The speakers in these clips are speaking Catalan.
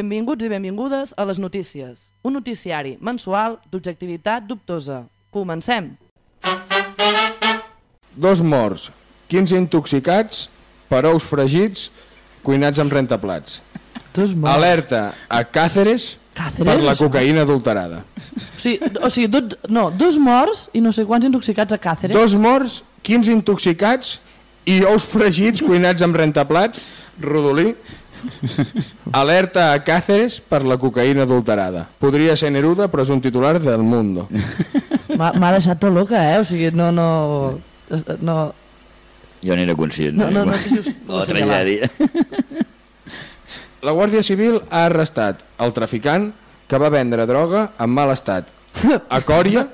Benvinguts i benvingudes a Les Notícies, un noticiari mensual d'objectivitat dubtosa. Comencem! Dos morts, 15 intoxicats per ous fregits cuinats amb rentaplats. Dos morts. Alerta a Càceres, Càceres, per la cocaïna adulterada. O sigui, o sigui do, no, dos morts i no sé quants intoxicats a Càceres. Dos morts, 15 intoxicats i ous fregits cuinats amb rentaplats, rodolí. Alerta a Càceres per la cocaïna adulterada. Podria ser Neruda, però és un titular del Mundo. M'ha deixat tot loca, eh? O sigui, no, no... No, Jo n'era conscient. no, no, no eh? sé si us... La tragèdia. La Guàrdia Civil ha arrestat el traficant que va vendre droga en mal estat a Còria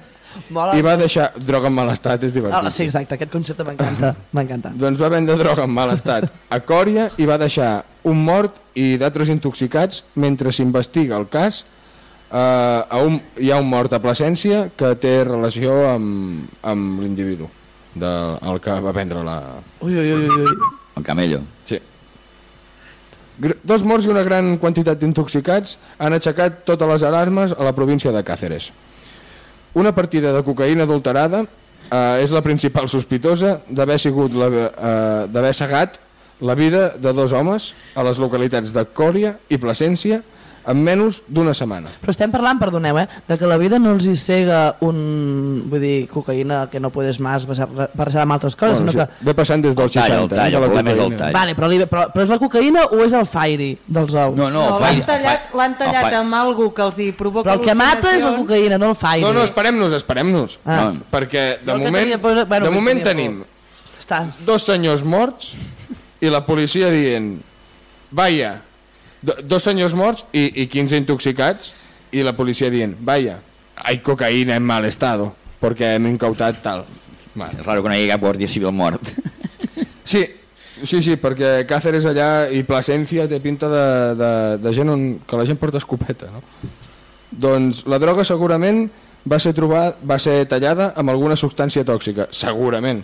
Mola. i va deixar... Droga en mal estat és Ah, divertit. sí, exacte, aquest concepte m'encanta. M'encanta. Doncs va vendre droga en mal estat a Còria i va deixar un mort i d'altres intoxicats mentre s'investiga el cas. Eh, a un, hi ha un mort a Plasència que té relació amb, amb l'individu, de, el que va vendre la... Ui, ui, ui, ui. El camello. Sí. Dos morts i una gran quantitat d'intoxicats han aixecat totes les alarmes a la província de Càceres. Una partida de cocaïna adulterada eh, és la principal sospitosa d'haver sigut eh, d'haver segat la vida de dos homes a les localitats de Còria i Plasència en menys d'una setmana. Però estem parlant, perdoneu, eh, de que la vida no els hi cega un... Vull dir, cocaïna que no puedes más barrejar amb altres coses, Bueno, sinó sí, que... ve passant des dels El tall, 60. el tall, eh, de la problema és el cocaïna. tall. Vale, però, li, però, però és la cocaïna o és el fairy dels ous? No, no, No, l'han tallat, l'han tallat amb algú que els hi provoca Però el que mata és la cocaïna, no el fairy. No, no, esperem-nos, esperem-nos. Ah. No, Perquè de moment, tenia bueno, de moment tenim Està... dos senyors morts i la policia dient vaya, do, dos senyors morts i, i 15 intoxicats i la policia dient vaya, hay cocaïna en mal estado perquè hem incautat tal. Vale. És raro que no hi hagi cap guàrdia civil mort. Sí, sí, sí, perquè Càceres allà i Plasència té pinta de, de, de gent on, que la gent porta escopeta, no? Doncs la droga segurament va ser, trobar, va ser tallada amb alguna substància tòxica, segurament,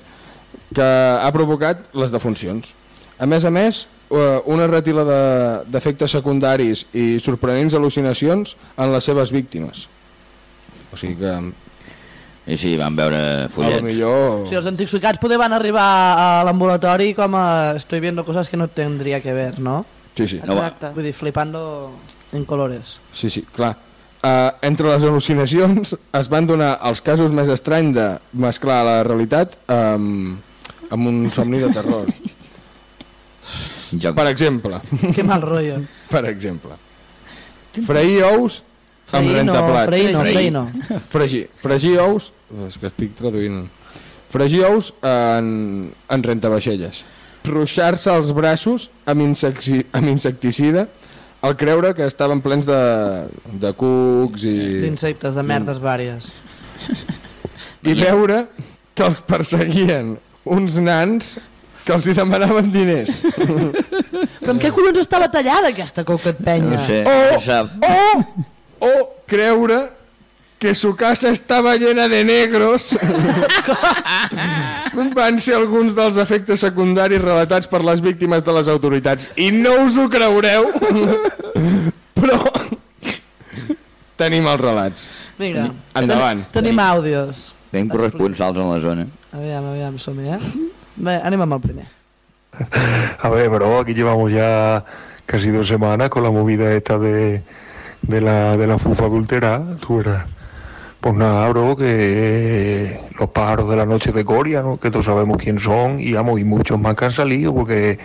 que ha provocat les defuncions. A més a més, una retila de- d'efectes secundaris i sorprenents al·lucinacions en les seves víctimes. O sigui que, I sí, van veure a fullets. millor... Si els intoxicats poder van arribar a l'ambulatori com a... Estoy viendo cosas que no tendría que ver, ¿no? Sí, sí. No. Exacte. Vull dir, flipando en colores. Sí, sí, clar. Uh, entre les al·lucinacions es van donar els casos més estranys de mesclar la realitat amb, amb un somni de terror. Joc. Per exemple, Que mal rotllo. per exemple, freir ous amb Freir no, rentaplats. freir no, Freir. freir no. Fregir, fregir ous, és que estic traduint. Fregir ous en, en rentavaixelles. Ruixar-se els braços amb, insecti, amb insecticida al creure que estaven plens de, de cucs i, D'insectes, de merdes vàries. i veure que els perseguien uns nans que els hi demanaven diners. Però amb què collons estava tallada aquesta coca et penya? No sé, no sap. O, o creure que su casa estava llena de negros van ser alguns dels efectes secundaris relatats per les víctimes de les autoritats. I no us ho creureu, però tenim els relats. Vinga, Endavant. Tenim, tenim àudios. Tenim corresponsals en la zona. Aviam, aviam, som-hi, eh? Bé, anem amb el primer. A ver, bro, aquí llevamos ya casi dos semanas con la movida esta de, de, la, de la fufa adulterada, tú verás. Pues nada, bro, que los pájaros de la noche de Coria, ¿no? que todos sabemos quién son, y, vamos, y muchos más que han salido, porque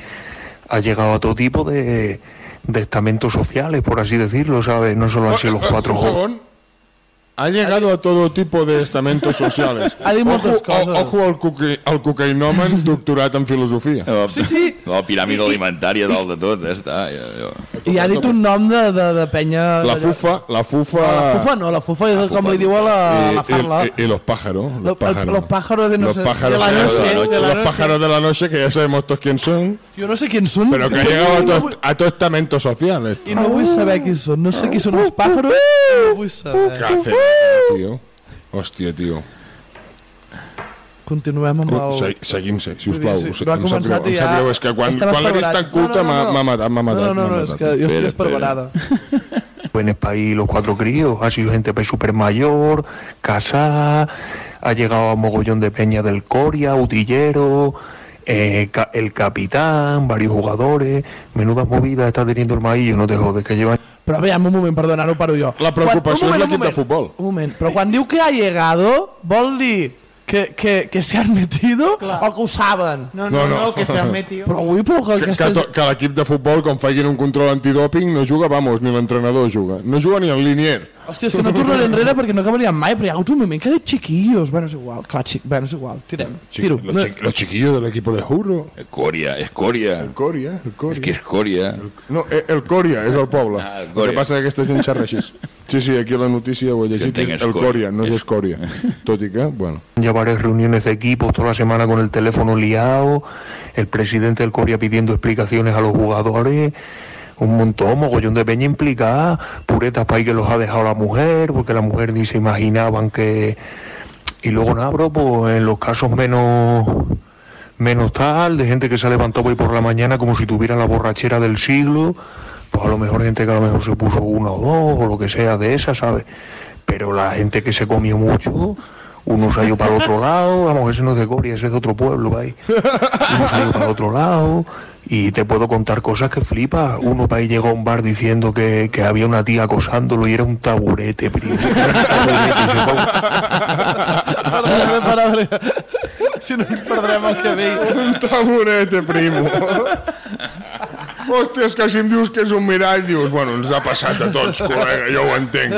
ha llegado a todo tipo de, de estamentos sociales, por así decirlo, ¿sabes? No solo han sido los cuatro jóvenes. Ha llegado a todo tipo de estamentos sociales. Ha dit moltes ojo, coses. ojo al, coque, al doctorat en filosofia. Sí, sí. La piràmide alimentària dalt de tot, ja està. Ja, ja. I ha dit un nom de, de, de penya... La fufa, la fufa... No, la fufa no, la fufa és com li diu a la, a la farla. y, y- y los pájaros. Lo- Los pájaros, los pájaros de no Los pájaros de la noche, los- de la los noche. pájaros de la noche, que ya sabemos todos quién son, Jo no sé quins són. pero que ha llegado a todo, a todo estamento social. esto. I no vull saber qui són. No sé qui són els pájaros. No vull saber. Tío. Hostia, tío. continuem amb el... Se, seguim, se, si us dir, plau. sí, Sí, no ha em sap greu, i em sap ja greu. És que quan, estava quan l'he vist esperonat. tan culta No, no, no. m'ha matat, m'ha matat. No, no, no, m'ha és que jo estic país los cuatro críos, ha sido gente súper mayor, casada, ha llegado a mogollón de peña del Coria, Utillero, eh, ca- el capitán, varios jugadores, menuda movida está teniendo el maíz, no te jodes, que llevan Però aviam, un moment, perdona, no paro jo. La preocupació Quan- un és l'equip de futbol. Un moment, però quan diu que ha llegado, vol dir que, que, que se han metido o que ho saben? No, No, no, no. no, que se han metido. Però avui, però que Que, que, aquestes... to- que l'equip de futbol, com facin un control antidòping, no juga, vamos, ni l'entrenador juga. No juga ni el linier. Hòstia, és que no tornaré enrere perquè no acabaríem mai, però hi ha hagut un moment que dit chiquillos. Bueno, és igual, clar, xic, bueno, és igual, tirem, tiro. Los, chi- los chiquillos del equipo de Jurro. Escoria, escoria. El Coria, el És Coria. que escoria. No, eh, el Coria és el poble. Ah, el el, Coria. que passa és que aquesta gent xerra així. Sí, sí, aquí la notícia ho he llegit. És és el Coria. Coria, no és És- Escoria. Tot i que, bueno. ya varias reuniones de equipos toda la semana con el teléfono liado, el presidente del Coria pidiendo explicaciones a los jugadores, un montón, mogollón de peña implicada, puretas para que los ha dejado la mujer, porque la mujer ni se imaginaban que... Y luego nada, bro, pues en los casos menos menos tal, de gente que se ha levantado hoy por la mañana como si tuviera la borrachera del siglo, pues a lo mejor gente que a lo mejor se puso una o dos o lo que sea de esa, ¿sabes? Pero la gente que se comió mucho, uno se ha ido para el otro lado, vamos, ese no es de Coria, ese es de otro pueblo, ahí. Uno se ha ido para el otro lado y te puedo contar cosas que flipas. Uno para ahí llegó a un bar diciendo que, que había una tía acosándolo y era un taburete, primo. Si no ens perdrem el cabell. Un taburete, primo. Hòstia, és que si em dius que és un mirall, dius, bueno, ens ha passat a tots, col·lega, jo ho entenc.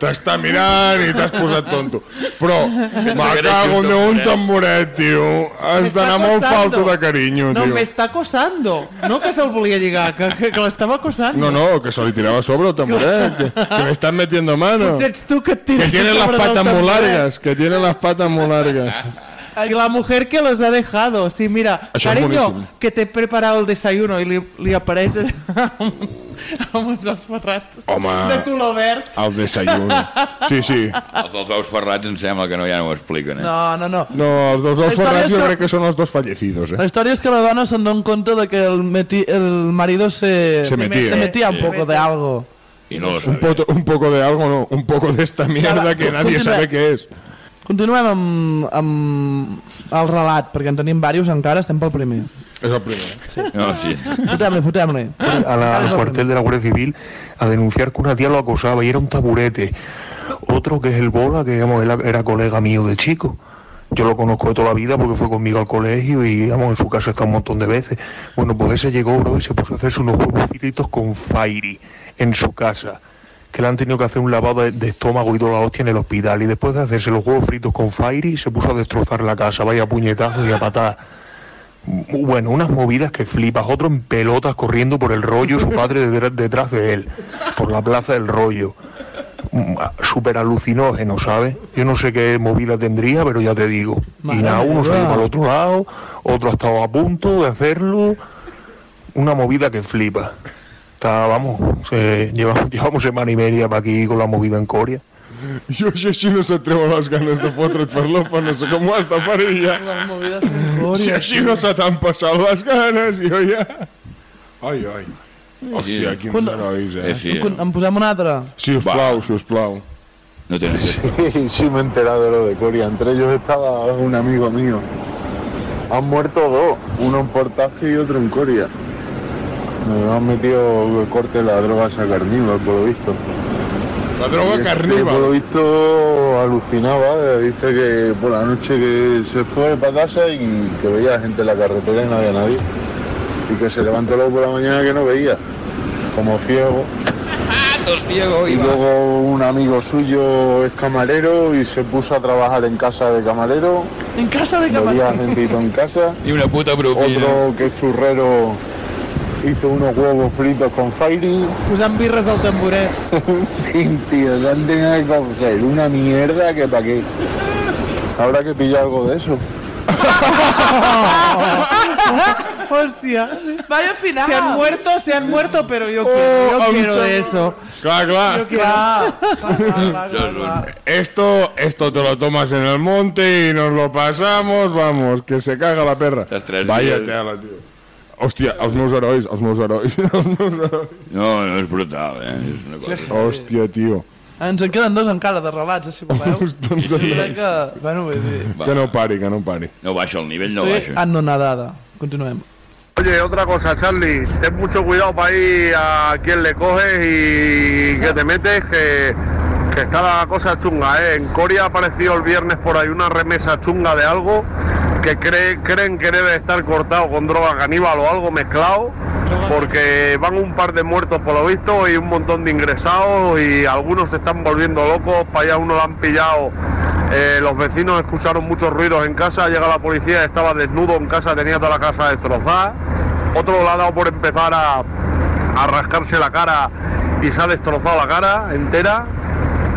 T'està mirant i t'has posat tonto. Però, me cago en un tamboret, tio. Has M'està d'anar molt falto de carinyo, No, tio. me está acosando. No que se'l volia lligar, que, que, que l'estava acosando. No, no, que se li tiraba sobre el tamboret, que, que me están metiendo mano. Potser ets tu que et Que tires tienen las sobre del patas muy tamboret. largas, que tienen las patas muy largas. Y la mujer que los ha dejado. Sí, mira, Això és cariño, que te he preparado el desayuno i li, li apareix amb, amb uns ous ferrats Home. de color verd. El desayuno. Sí, sí. Els dels ous ferrats em sembla que no ja no ho expliquen, eh? No, no, no. No, els dos història ferrats és jo que- crec que són els dos fallecidos, eh? La història es que la dona se'n dona compte de que el, meti, el marido se, Se metía. se metía un poco de algo. I no lo Un, poto- un poco de algo, no, un poco de esta mierda que nadie continua. sabe qué es. Continuem amb, amb el relat, perquè en tenim diversos encara, estem pel primer. És el primer. No, sí. Fotem-li, fotem-li. a la- al cuartel de la Guardia Civil a denunciar que una tía lo acosaba y era un taburete. Otro que es el Bola, que digamos, era, era colega mío de chico. Yo lo conozco de toda la vida porque fue conmigo al colegio y digamos, en su casa está un montón de veces. Bueno, pues ese llegó, bro, y se puso a hacerse unos huevos fritos con Fairy en su casa. Que le han tenido que hacer un lavado de, de estómago y toda la hostia en el hospital. Y después de hacerse los huevos fritos con Fairy, se puso a destrozar la casa. Vaya puñetazos y a patadas. Bueno, unas movidas que flipas, otro en pelotas corriendo por el rollo, su padre detrás, de él, por la plaza del rollo. Mm, ah, Súper alucinógeno, ¿sabes? Yo no sé qué movida tendría, pero ya te digo. Madre y nada, uno se ha ido para el otro lado, otro ha estado a punto de hacerlo. Una movida que flipa. Está, vamos, se- llevamos, llevamos semana y media para aquí con la movida en Coria. Jo, si així no se treuen les ganes de fotre't per l'opa, no sé com ho has de parir ja. Si Corea. així no se t'han passat les ganes, jo ja... Ai, ai. Hòstia, quins Quan- herois, eh? Eh, sí, En en posem una altra? Si us plau, si us plau. no tenen res. Sí, sí me he enterado de lo de Coria. Entre ellos estaba un amigo mío. Han muerto dos, uno en Portaje y otro en Coria. Me han metido el corte de la droga esa carnívola, por lo visto. La Y droga este, por lo visto alucinaba, dice que por la noche que se fue para casa y que veía gente en la carretera y no había nadie. Y que se levantó luego por la mañana que no veía, como ciego. Y luego un amigo suyo es camarero y se puso a trabajar en casa de camarero, En casa de camarero. gentito en casa. I una puta propina. Otro que es churrero hizo unos huevos fritos con Fairy. Posant birres al tamboret. Sí, tío, se han tenido que coger una mierda que pa' qué. Habrá que pillar algo de eso. Hostia. Vaya final. Se han muerto, se han muerto, pero yo Oh, quiero, yo quiero sembla- de eso. Clar, clar. Yo quiero. Clar, clar, clar, clar, clar, clar. Esto, esto te lo tomas en el monte y nos lo pasamos, vamos, que se caga la perra. Estàs tres Vaya dies. Hòstia, els meus herois, els meus herois, els meus herois. No, no, és brutal, eh? És una cosa... Hòstia, tio. Ens en queden dos encara de relats, eh, si voleu. Doncs Jo crec que... Bueno, vull dir... Va, Que no pari, que no pari. no baixa el nivell, no Estoy baixa. anonadada. Continuem. Oye, otra cosa, Charlie, ten mucho cuidado para ir a quien le coges y que te metes, que, que está la cosa chunga, ¿eh? En Corea ha aparecido el viernes por ahí una remesa chunga de algo que cree- creen que debe estar cortado con droga caníbal o algo mezclado, porque van un par de muertos por lo visto y un montón de ingresados y algunos se están volviendo locos, para allá uno lo han pillado eh, los vecinos escucharon muchos ruidos en casa, llega la policía, estaba desnudo en casa, tenía toda la casa destrozada. Otro le ha dado por empezar a, a rascarse la cara y se ha destrozado la cara entera.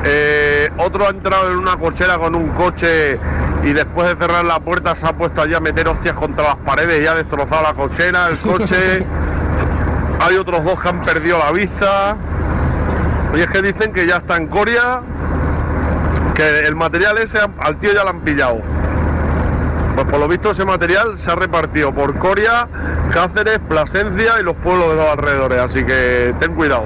Eh, otro ha entrado en una cochera con un coche y después de cerrar la puerta se ha puesto allí a meter hostias contra las paredes y ha destrozado la cochera, el coche. Hay otros dos que han perdido la vista. Y es que dicen que ya está en Corea que el material ese al tío ya lo han pillado. Pues por lo visto ese material se ha repartido por Coria, Cáceres, Plasencia y los pueblos de los alrededores, así que ten cuidado.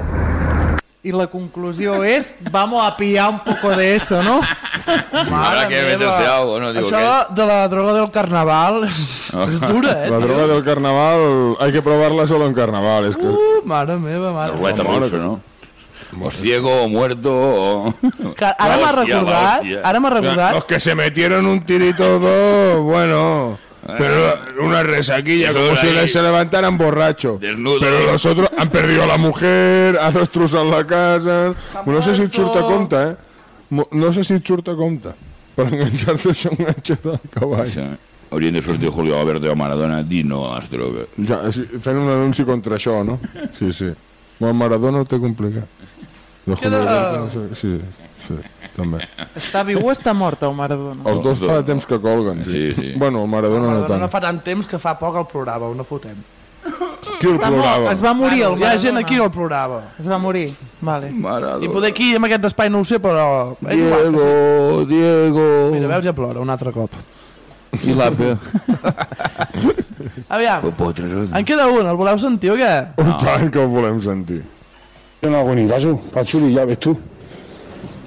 Y la conclusión es, vamos a pillar un poco de eso, ¿no? Habrá que meterse algo, no? Digo, Això de la droga del carnaval és, és dura, eh? La tio? droga del carnaval hay que probarla solo en carnaval. Es que... Uh, mare meva, mare. La ruleta russa, no? O ciego o muerto o... Que ara m'ha recordat, ara m'ha Los recordat, que se metieron un tirito o dos, bueno... Pero una resaquilla, Eso como si ahí. les se levantaran borrachos. Desnudo. Pero los otros han perdido a la mujer, ha destrozado la casa... No sé si et surt a compte, eh? No sé si a compte. Per enganxar-te això un ganxet al cavall. Sí. Haurien de sortir Julio Alberto o Maradona dir no a les drogues. Ja, sí, fent un anunci contra això, no? Sí, sí. Bueno, Maradona ho té complicat. De Julio Queda- Alberto, sí, sí, també. Està viu o està mort el Maradona? Els dos fa temps que colguen. Sí, sí. Bueno, el Maradona no Maradona no tant. fa tant temps que fa poc el plorava, ho no fotem. Qui el plorava? es va morir el Hi ha gent Maradona. aquí que el plorava. Es va morir, vale. I Maradona. poder aquí, en aquest espai, no ho sé, però... És igual, que Diego, Diego... sí. Mira, veus, ja plora, un altre cop. I l'APE? Aviam, Potres, en queda un, el voleu sentir o què? Un tant que el volem sentir. Yo no hago ni caso, Pachuli, ya ves tú.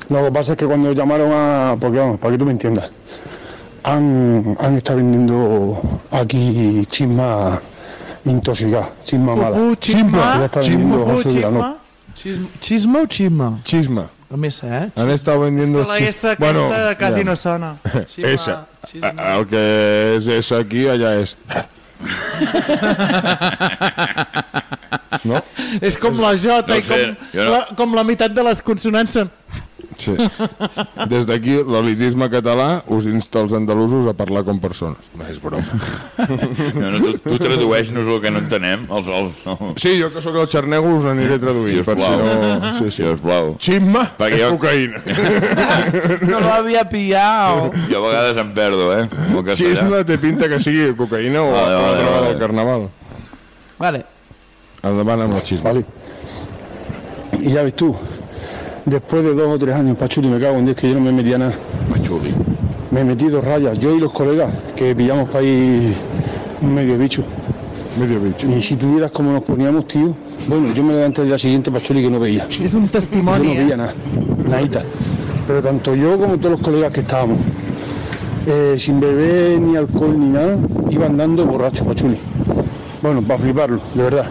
Lo que pasa es que cuando llamaron a. Porque vamos, para que tú me entiendas. Han, han estado vendiendo aquí chisma intoxicada, chisma mala. Fufu, Que ya chisma, fufu, José Vilanov. chisma. Xisma, xisma o xisma? Xisma. A més, eh? Han estado vendiendo... La chi- S aquesta quasi no sona. Xisma, Esa. xisma. A- El que és esa aquí, allà és... No? És com la J No i sé, com, no- la, com la meitat de les consonants són... Sí. Des d'aquí, l'elitisme català us insta els andalusos a parlar com persones. No és broma. No, no, tu, tu tradueix-nos el que no entenem, els els... No. Sí, jo que sóc el xarnego us aniré traduint, per si no... Sí, sí. Sisplau. Xisma Perquè és jo- cocaïna. No lo havia pillado. Jo a vegades em perdo, eh? Xisma té pinta que sigui cocaïna o Vale, la vale, droga vale. del carnaval. Vale. Endavant amb el xisma. ¿Vale? Y ya ves tú, después de dos o tres años, Pachuli, me cago en Dios que yo no me metía nada. Machuli. Me metí dos rayas, yo y los colegas, que pillamos para ir un medio bicho. Medio bicho. Y si tuvieras como nos poníamos, tío, bueno, yo me levanté el día siguiente, Pachuli, que no veía. És un Yo testimoni, no veía nada, nadita. Pero tanto yo como todos los colegas que estábamos, eh, sin beber ni alcohol ni nada, iban dando borrachos, Pachuli. Bueno, para fliparlo, de verdad.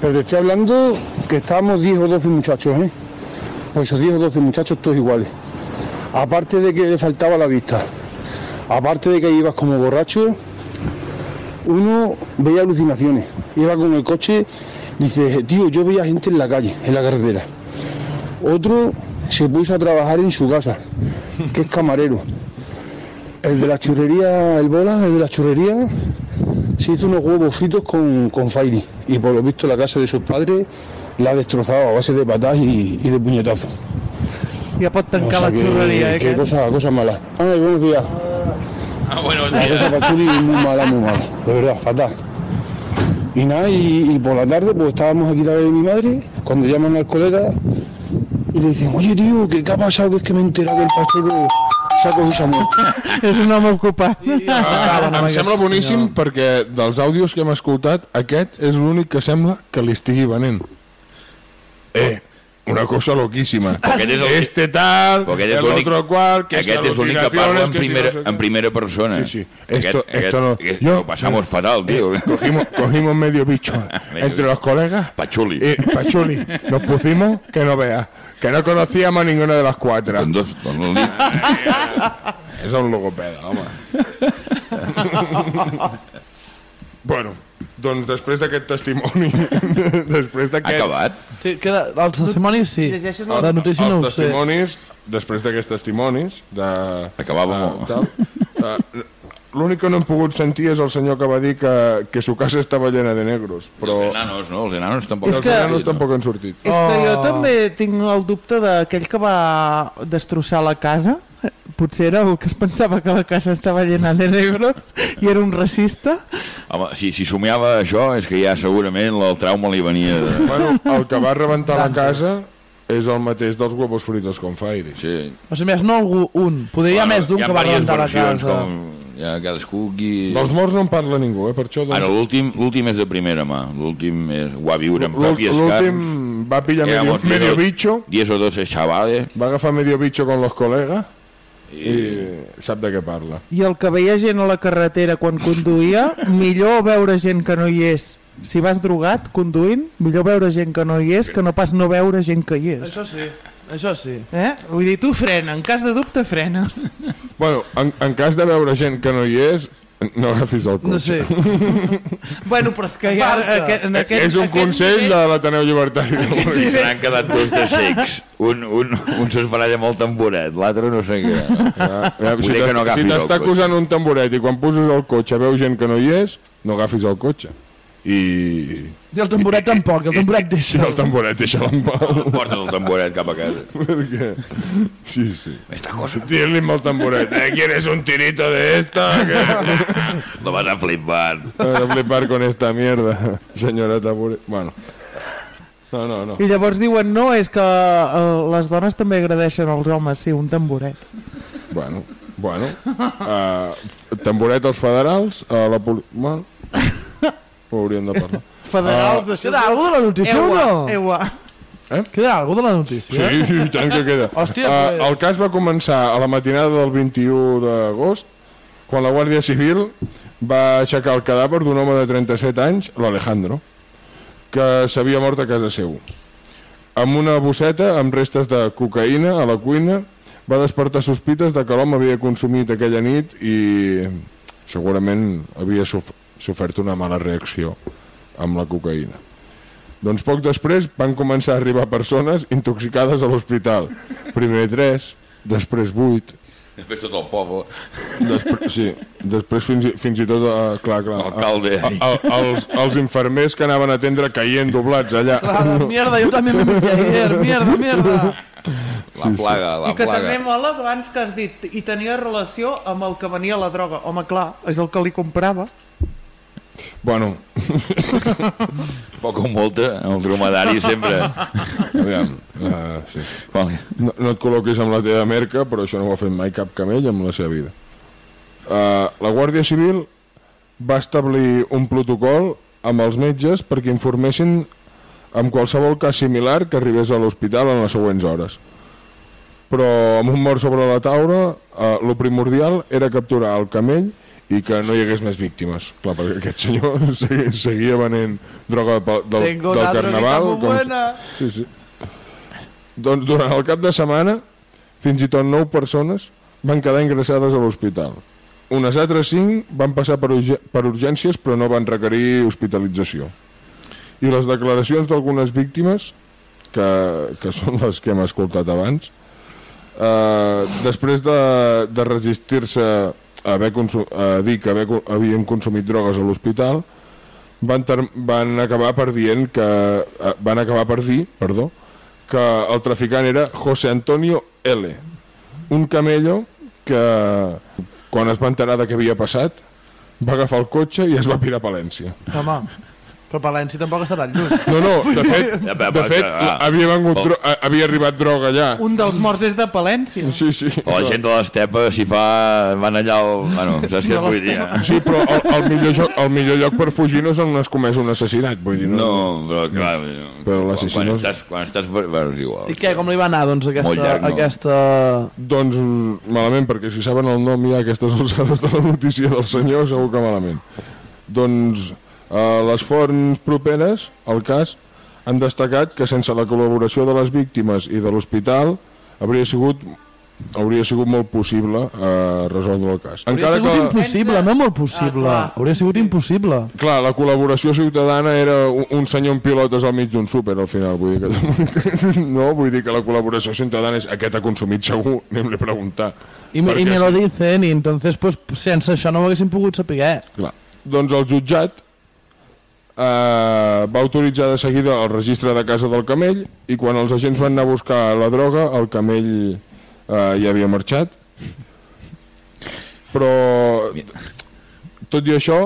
Pero te estoy hablando que estábamos 10 o 12 muchachos, ¿eh? Pues esos 10 o 12 muchachos todos iguales. Aparte de que le faltaba la vista, aparte de que ibas como borracho, uno veía alucinaciones. Iba con el coche, dice, tío, yo veía gente en la calle, en la carretera. Otro se puso a trabajar en su casa, que es camarero. El de la churrería, el bola, el de la churrería, se hizo unos huevos fritos con, con Fairy. Y por lo visto la casa de sus padres la ha destrozado a base de patadas y, y de puñetazos. Ja pot O tancar sea la que, xurreria, eh? que aquest. cosa, cosa mala. Ay, buenos días. Ah, bueno, La cosa Pachuli muy mala, muy mala. De verdad, fatal. Y nada, y, y por la tarde pues estábamos aquí la de mi madre, cuando llaman al colega y le dicen, oye tío, ¿qué, qué ha pasado? Que es que me he enterado que el pastor s'ha cogido s'ha muerto. És un home ocupat. Ah, em sembla boníssim perquè dels àudios que hem escoltat, aquest és l'únic que sembla que li estigui venent. Eh, una cosa loquísima. Este tal, és el otro cual, que Aquest és l'únic que parla en que si primera, no sé qué. en primera persona. Sí, sí. Esto, Aquest- esto aquest- Lo pasamos fatal, tío. Cogimos, cogimos medio bicho entre los colegas. Pachuli. Y, pachuli. Nos pusimos que no veas. Que no conocíamos a ninguna de las cuatro. Con dos, con un li- És un logopeda, home. bueno, doncs després d'aquest testimoni... després d'aquest... acabat? Sí, queda, els testimonis sí. Llegeixes La notícia no ho els sé. testimonis, després d'aquests testimonis de... Acabàvem. de- tal, eh, L'únic que no hem pogut sentir és el senyor que va dir que, que su casa estava llena de negros, però Els enanos, no? Els enanos tampoc. És els que- enanos tampoc han sortit. És que jo Oh. també tinc el dubte d'aquell que va destrossar la casa. Potser era el que es pensava que la casa estava llena de negros i era un racista. Home, si, si somiava això, és que ja segurament el trauma li venia de... Bueno, el que va rebentar la casa és el mateix dels huevos fritos con Fairy. Sí. O sigui, més no algú, un. Hi ha més d'un que va diverses rentar la casa. Com, ja cadascú qui... Dels morts no en parla ningú, eh? per això... Ara, l'últim l'últim és de primera mà. L'últim és... ho va viure amb pròpies L'últim carns. va pillar medio, medio diez o- bicho, 10 o 12 chavales. va agafar medio bicho con los colegas i sap de què parla. I el que veia gent a la carretera quan conduïa, millor veure gent que no hi és. Si vas drogat conduint, millor veure gent que no hi és que no pas no veure gent que hi és. Això sí, això sí. Eh? Vull dir, tu frena, en cas de dubte frena. Bueno, en, en cas de veure gent que no hi és, no agafis el No cotxe. sé. bueno, però és que ja... Marca. Aquest, en aquest, és un aquest consell nivell- de l'Ateneu Llibertari. de Molins. I se n'han quedat dos de secs. Un, un, un s'esbaralla amb el tamboret, l'altre no sé què. Ja, ja, si que no si t'està acusant un tamboret i quan poses el cotxe veu gent que no hi és, no agafis el cotxe. I, I el tamboret tampoc, el tamboret deixa. el tamboret deixa'l en pau. Porta't el tamboret cap a casa. Perquè... Sí, sí. Esta cosa Dir-li amb el tamboret, eh, ¿quieres un tirito de esta? Que... lo vas a flipar. Vas a flipar con esta mierda, senyora tamboret. Bueno. No, no, no. I llavors diuen, no, és que eh, les dones també agradeixen als homes, sí, un tamboret. Bueno, bueno. Uh, tamboret als federals, a la poli... Bueno, ho hauríem de parlar. Federals, això... Queda alguna de la notícia o Eua, no? eua. Queda alguna de la notícia? Sí, i tant que queda. Hòstia, Ah, pues. el cas va començar a la matinada del 21 d'agost, quan la Guàrdia Civil va aixecar el cadàver d'un home de 37 anys, l'Alejandro, que s'havia mort a casa seu. Amb una bosseta amb restes de cocaïna a la cuina, va despertar sospites de que l'home havia consumit aquella nit i segurament havia sof sofert una mala reacció amb la cocaïna. Doncs poc després van començar a arribar persones intoxicades a l'hospital. Primer tres, després vuit, Després tot el poble. després, sí, després fins, i- fins i tot, uh, clar, clar, L'alcalde. a- a- els, els infermers que anaven a atendre caient doblats allà. Claro, mierda, yo también me metí ayer, mierda, mierda. La plaga, la I que plaga. també mola abans que has dit i tenia relació amb el que venia la droga. Home, clar, és el que li comprava. Bueno, Poc o molta, el dromedari sempre... aviam, uh, sí. No, no et col·loquis amb la teva merca, però això no ho ha fet mai cap camell en la seva vida. Uh, la Guàrdia Civil va establir un protocol amb els metges perquè informessin amb qualsevol cas similar que arribés a l'hospital en les següents hores. Però amb un mort sobre la taula, uh, lo primordial era capturar el camell i que no hi hagués més víctimes. Clar, perquè aquest senyor seguia, seguia venent droga del, Tengo del una carnaval. buena. Sí, sí. Doncs durant el cap de setmana, fins i tot 9 persones van quedar ingressades a l'hospital. Unes altres 5 van passar per, per urgències però no van requerir hospitalització. I les declaracions d'algunes víctimes, que, que són les que hem escoltat abans, eh, després de, de resistir-se haver consu- a dir que haver, havien consumit drogues a l'hospital, van, van acabar per dient que eh, van acabar per dir, perdó, que el traficant era José Antonio L, un camello que quan es va enterar de què havia passat va agafar el cotxe i es va pirar a Palència. Home, Però Palència tampoc està tan lluny. No, no, de fet, però, de fet ah. havia, vengut, dro havia arribat droga allà. Un dels morts és de Palència. Sí, sí. O la gent de l'Estepa, si fa... van allà al... Bueno, saps què et vull dir? eh? Sí, però el, el, millor joc, el millor lloc per fugir no és on has comès un assassinat, vull dir, no. No, però clar... Però quan, l'assassí quan no- estàs... Quan estàs... Bueno, és igual. I què, com li va anar, doncs, aquesta... Molt llarg, no? aquesta... Doncs malament, perquè si saben el nom ja a aquestes alçades de la notícia del senyor, segur que malament. Doncs eh, les fonts properes al cas han destacat que sense la col·laboració de les víctimes i de l'hospital hauria sigut hauria sigut molt possible eh, resoldre el cas. Hauria sigut que, impossible, no molt possible. Ah, clar. Hauria sigut impossible. clar, la col·laboració ciutadana era un, un senyor amb pilotes al mig d'un súper, al final. Vull dir que, no, vull dir que la col·laboració ciutadana és aquest ha consumit segur, anem-li a preguntar. I, me- i me lo dicen, i entonces, pues, sense això no ho haguéssim pogut saber. Clar. Doncs el jutjat eh, va autoritzar de seguida el registre de casa del camell i quan els agents van anar a buscar la droga el camell eh, ja havia marxat però tot i això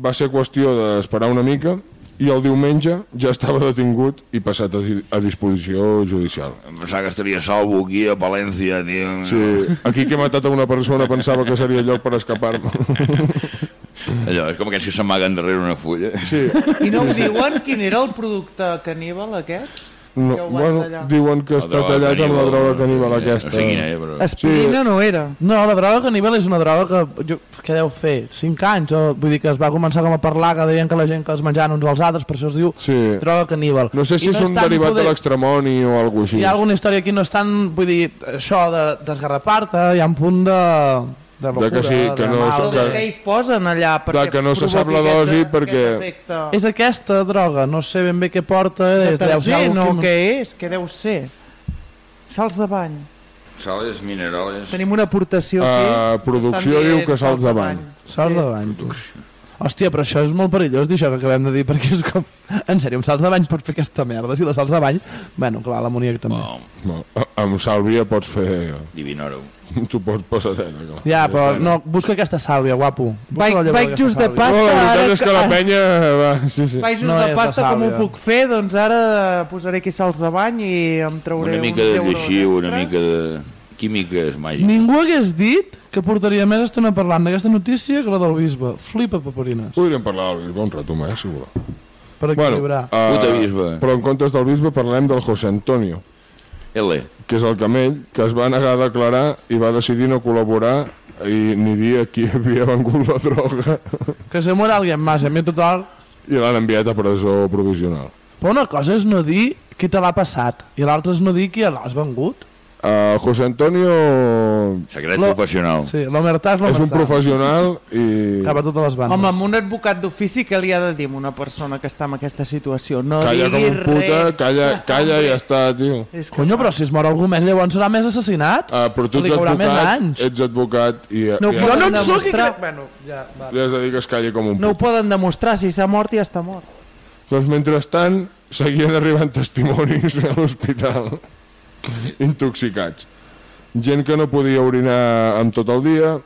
va ser qüestió d'esperar una mica i el diumenge ja estava detingut i passat a, a disposició judicial. Em pensava que estaria salvo aquí a Palència, tio. Sí, aquí que he matat a una persona pensava que seria lloc per escapar-me. Allò, és com aquells que s'amaguen darrere una fulla. Sí, I no ho diuen quin era el producte caníbal aquest? No, bueno, tallar. diuen que està tallat amb la droga caníbal aquesta. No sé quina, eh, però... Aspirina no era. No, la droga caníbal és una droga que, jo, que deu fer 5 anys, o, vull dir que es va començar com a parlar, que deien que la gent que es menjaven uns als altres, per això es diu Sí. droga caníbal. No sé si I és un derivat poder- de l'extremoni o alguna així. Hi ha alguna història aquí, no és tant, vull dir, això de desgarrapar-te, hi ha un punt de, de locura, que sí, que de no mal. de què hi posen allà? Clar, que no se sap la dosi perquè- És aquesta droga, no sé ben bé què porta, és, deu ser Detergent algo o químic. què és? Què deu ser? Sals de bany. Sales minerales... Tenim una aportació aquí. Uh, producció Estan diu que salts de bany. Salts de bany. Hòstia, però això és molt perillós, dir això que acabem de dir, perquè és com... En sèrio, amb salts de bany pots fer aquesta merda, si la salts de bany... Bueno, clar, l'amoníac també. Wow, No, a- amb sàlvia pots fer... divinoro. Tu pots passar tela, clar. Ja, però no, busca aquesta sàlvia, guapo. Busca Vaig, la llavor vaig d'aquesta just de sàlvia. pasta, No, la ara... veritat és que la penya... Va, sí, sí. Vaig just No de pasta, com ho sàlvia. puc fer? Doncs ara posaré aquí sals de bany i em trauré Una mica de lleixiu, una mica de químiques màgiques. Ningú hagués dit que portaria més estona parlant d'aquesta notícia que la del bisbe. Flipa, paperines. Podríem parlar del bisbe un rato més, si voleu. Per equilibrar. eh, Puta bisbe. Però en comptes del bisbe parlem del José Antonio, L. que és el camell, que es va negar a declarar i va decidir no col·laborar i ni dir a qui havia vengut la droga Que se muera alguien más, a mi total... i l'han enviat a presó provisional. Però una cosa és no dir qui te l'ha passat i l'altra és no dir qui l'has vengut. Uh, José Antonio Secret Lo- professional. Sí, l'omertà és l'omertà. és un professional i Cap a totes les bandes. Home, amb un advocat d'ofici què li ha de dir a una persona que està en aquesta situació? No calla com un puta, res. calla, calla i ja està, tio. És que Conyo, però si es mor algú més, llavors serà més assassinat. Uh, però tu ets advocat, anys. ets advocat i, No i, poden Jo no en soc i demostrar. crec... Bueno, ja, va. li has de dir que es calli com un No ho puta. poden demostrar, si s'ha mort ja està mort. Doncs mentrestant seguien arribant testimonis a l'hospital intoxicats. Gent que no podia orinar amb tot el dia,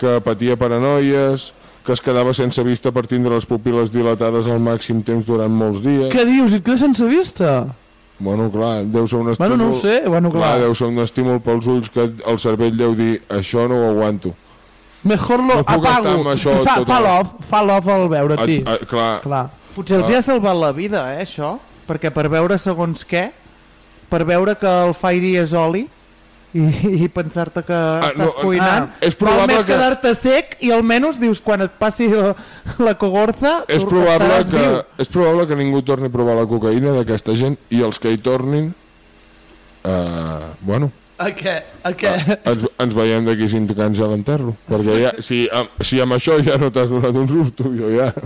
que patia paranoies, que es quedava sense vista per tindre les pupil·les dilatades al màxim temps durant molts dies. Què dius? I et quedes sense vista? Bueno, clar, deu ser un estímul... Bueno, no ho sé, bueno, clar. deu ser un estímul pels ulls que el cervell deu dir això no ho aguanto. Mejor lo No apago. això fa, tot fa el- l'off, fa l'off al veure aquí. A, a, clar, Clar. Potser els hi ha salvat la vida, eh, això? Perquè per veure segons què, per veure que el fairy és oli i, i pensar-te que Ah, estàs no, cuinant, ah, és val probable més que- quedar-te sec i almenys dius quan et passi la, la cogorza és probable, que, viu. és probable que ningú torni a provar la cocaïna d'aquesta gent i els que hi tornin eh, bueno A què? A què? ens, ens veiem d'aquí 5 anys a l'enterro perquè ja, si, amb, si amb això ja no t'has donat un susto jo ja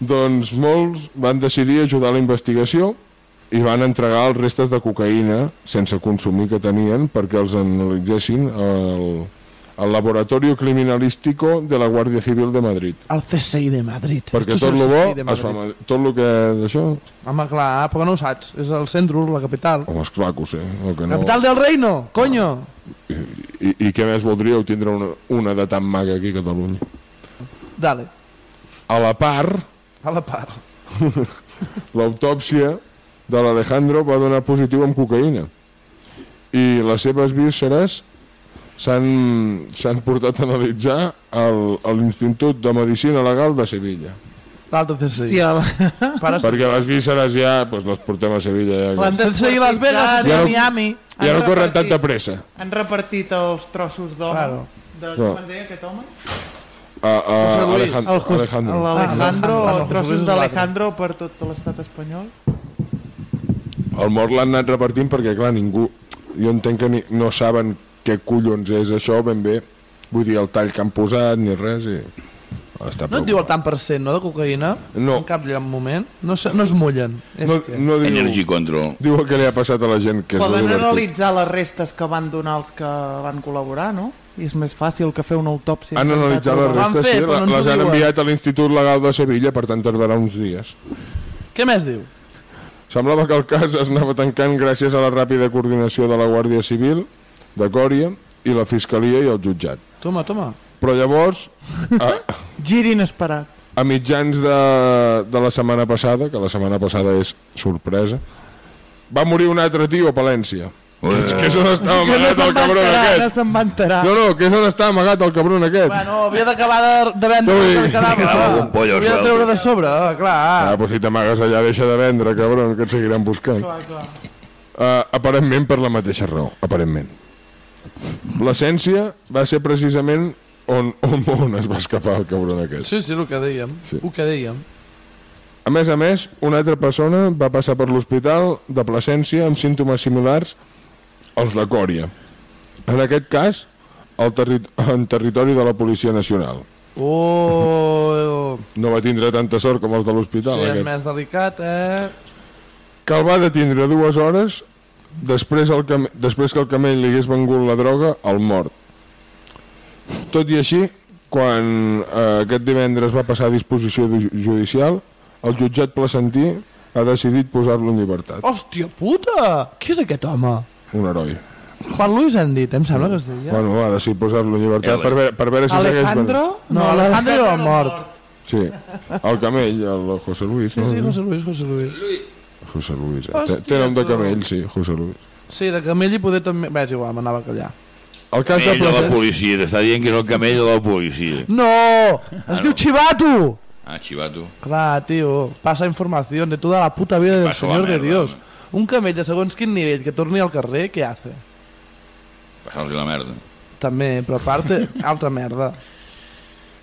doncs molts van decidir ajudar a la investigació i van entregar els restes de cocaïna sense consumir que tenien perquè els analitzessin al, al Laboratorio Criminalístico de la Guàrdia Civil de Madrid El CSI de Madrid. perquè Esto tot el bo es fa tot lo que d'això Home, clar, però no ho saps. És el centre, la capital. home esclar que ho sé el que no... Capital del reino, coño! I, i què més voldríeu tindre una, una de tan maca aquí a Catalunya Dale, A la part, a la part. l'autòpsia de l'Alejandro va donar positiu amb cocaïna i les seves vísceres s'han s'han portat a analitzar al, a l'Institut de Medicina Legal de Sevilla. L'altre CSI. Hòstia, la- Para Perquè les vísceres ja doncs les portem a Sevilla. Ja, l'han que- CSI Las Vegas, CSI Ja no- Miami. ja no han corren repartit- tanta pressa. Han repartit els trossos d'home. Claro. De, No. com es deia aquest home? A, a. Alejandro. El Jos- Alejandro. L'Alejandro, Ah, trossos d'Alejandro per tot l'estat espanyol. El mort l'han anat repartint perquè, clar, ningú... Jo entenc que ni, no saben què collons és això ben bé. Vull dir, el tall que han posat ni res i... Està No et diu el tant per cent, no, de cocaïna? No. En cap lloc moment. No, se, no es mullen. És No, que... no diu, Energy Control. diu el que li ha passat a la gent, que és Poden analitzar les restes que van donar els que van col·laborar, no? I és més fàcil que fer una autòpsia. Han Intentar analitzat han restes, fet, sí, no les han diuen. enviat a l'Institut Legal de Sevilla, per tant tardarà uns dies. Què més diu? Semblava que el cas es anava tancant gràcies a la ràpida coordinació de la Guàrdia Civil, de Còria, i la Fiscalia i el jutjat. Toma, toma. Però llavors, a, Gir inesperat. a mitjans de, de la setmana passada, que la setmana passada és sorpresa, va morir un altre tio a Palència. És que és on estava Que no amagat se'n el cabron enterar, no aquest. se'n va enterar. No, no, que és on està amagat el cabron aquest. Bueno, havia d'acabar de, de vendre vull el que quedava. Algun pollo Havia de treure de sobre, ah, clar. Ah, però si t'amagues allà deixa de vendre, cabron, que et seguiran buscant. Clar, clar. Uh, aparentment per la mateixa raó, aparentment. L'essència va ser precisament on, on, on es va escapar el cabron aquest. Sí, sí, el que dèiem. Sí. El que dèiem. A més a més, una altra persona va passar per l'hospital de Plasència amb símptomes similars als de Còria. En aquest cas, al terri en territori de la Policia Nacional. Oh, No va tindre tanta sort com els de sí, l'hospital, és aquest. més delicat, eh? Que el va detindre dues hores després, el cam... després que el camell li hagués vengut la droga al mort. Tot i així, quan eh, aquest divendres va passar a disposició ju- judicial, el jutjat placentí ha decidit posar-lo en llibertat. Hòstia puta! Qui és aquest home? Un heroi. Juan Luis hem dit, em sembla que es deia. Bueno, ha decidit posar-lo en llibertat per, veure, per veure si Alejandro? segueix... No, Alejandro era mort. Sí, el camell, el José Luis. Sí, no? sí, José Luis, José Luis. José Luis. Eh? Hòstia, Té, té nom de camell, sí, José Luis. Sí, de camell i poder també... Bé, és igual, m'anava a callar. El cas de Camell de la policia, t'està dient que és el camell de la policia. No! Es diu Chivato! Ah, chivato. Clar, tio, passa informació de tota la puta vida del Senyor de merda, Dios. home. Un camell de segons quin nivell que torni al carrer, què hace? Passar-los la merda. També, però a part, altra merda.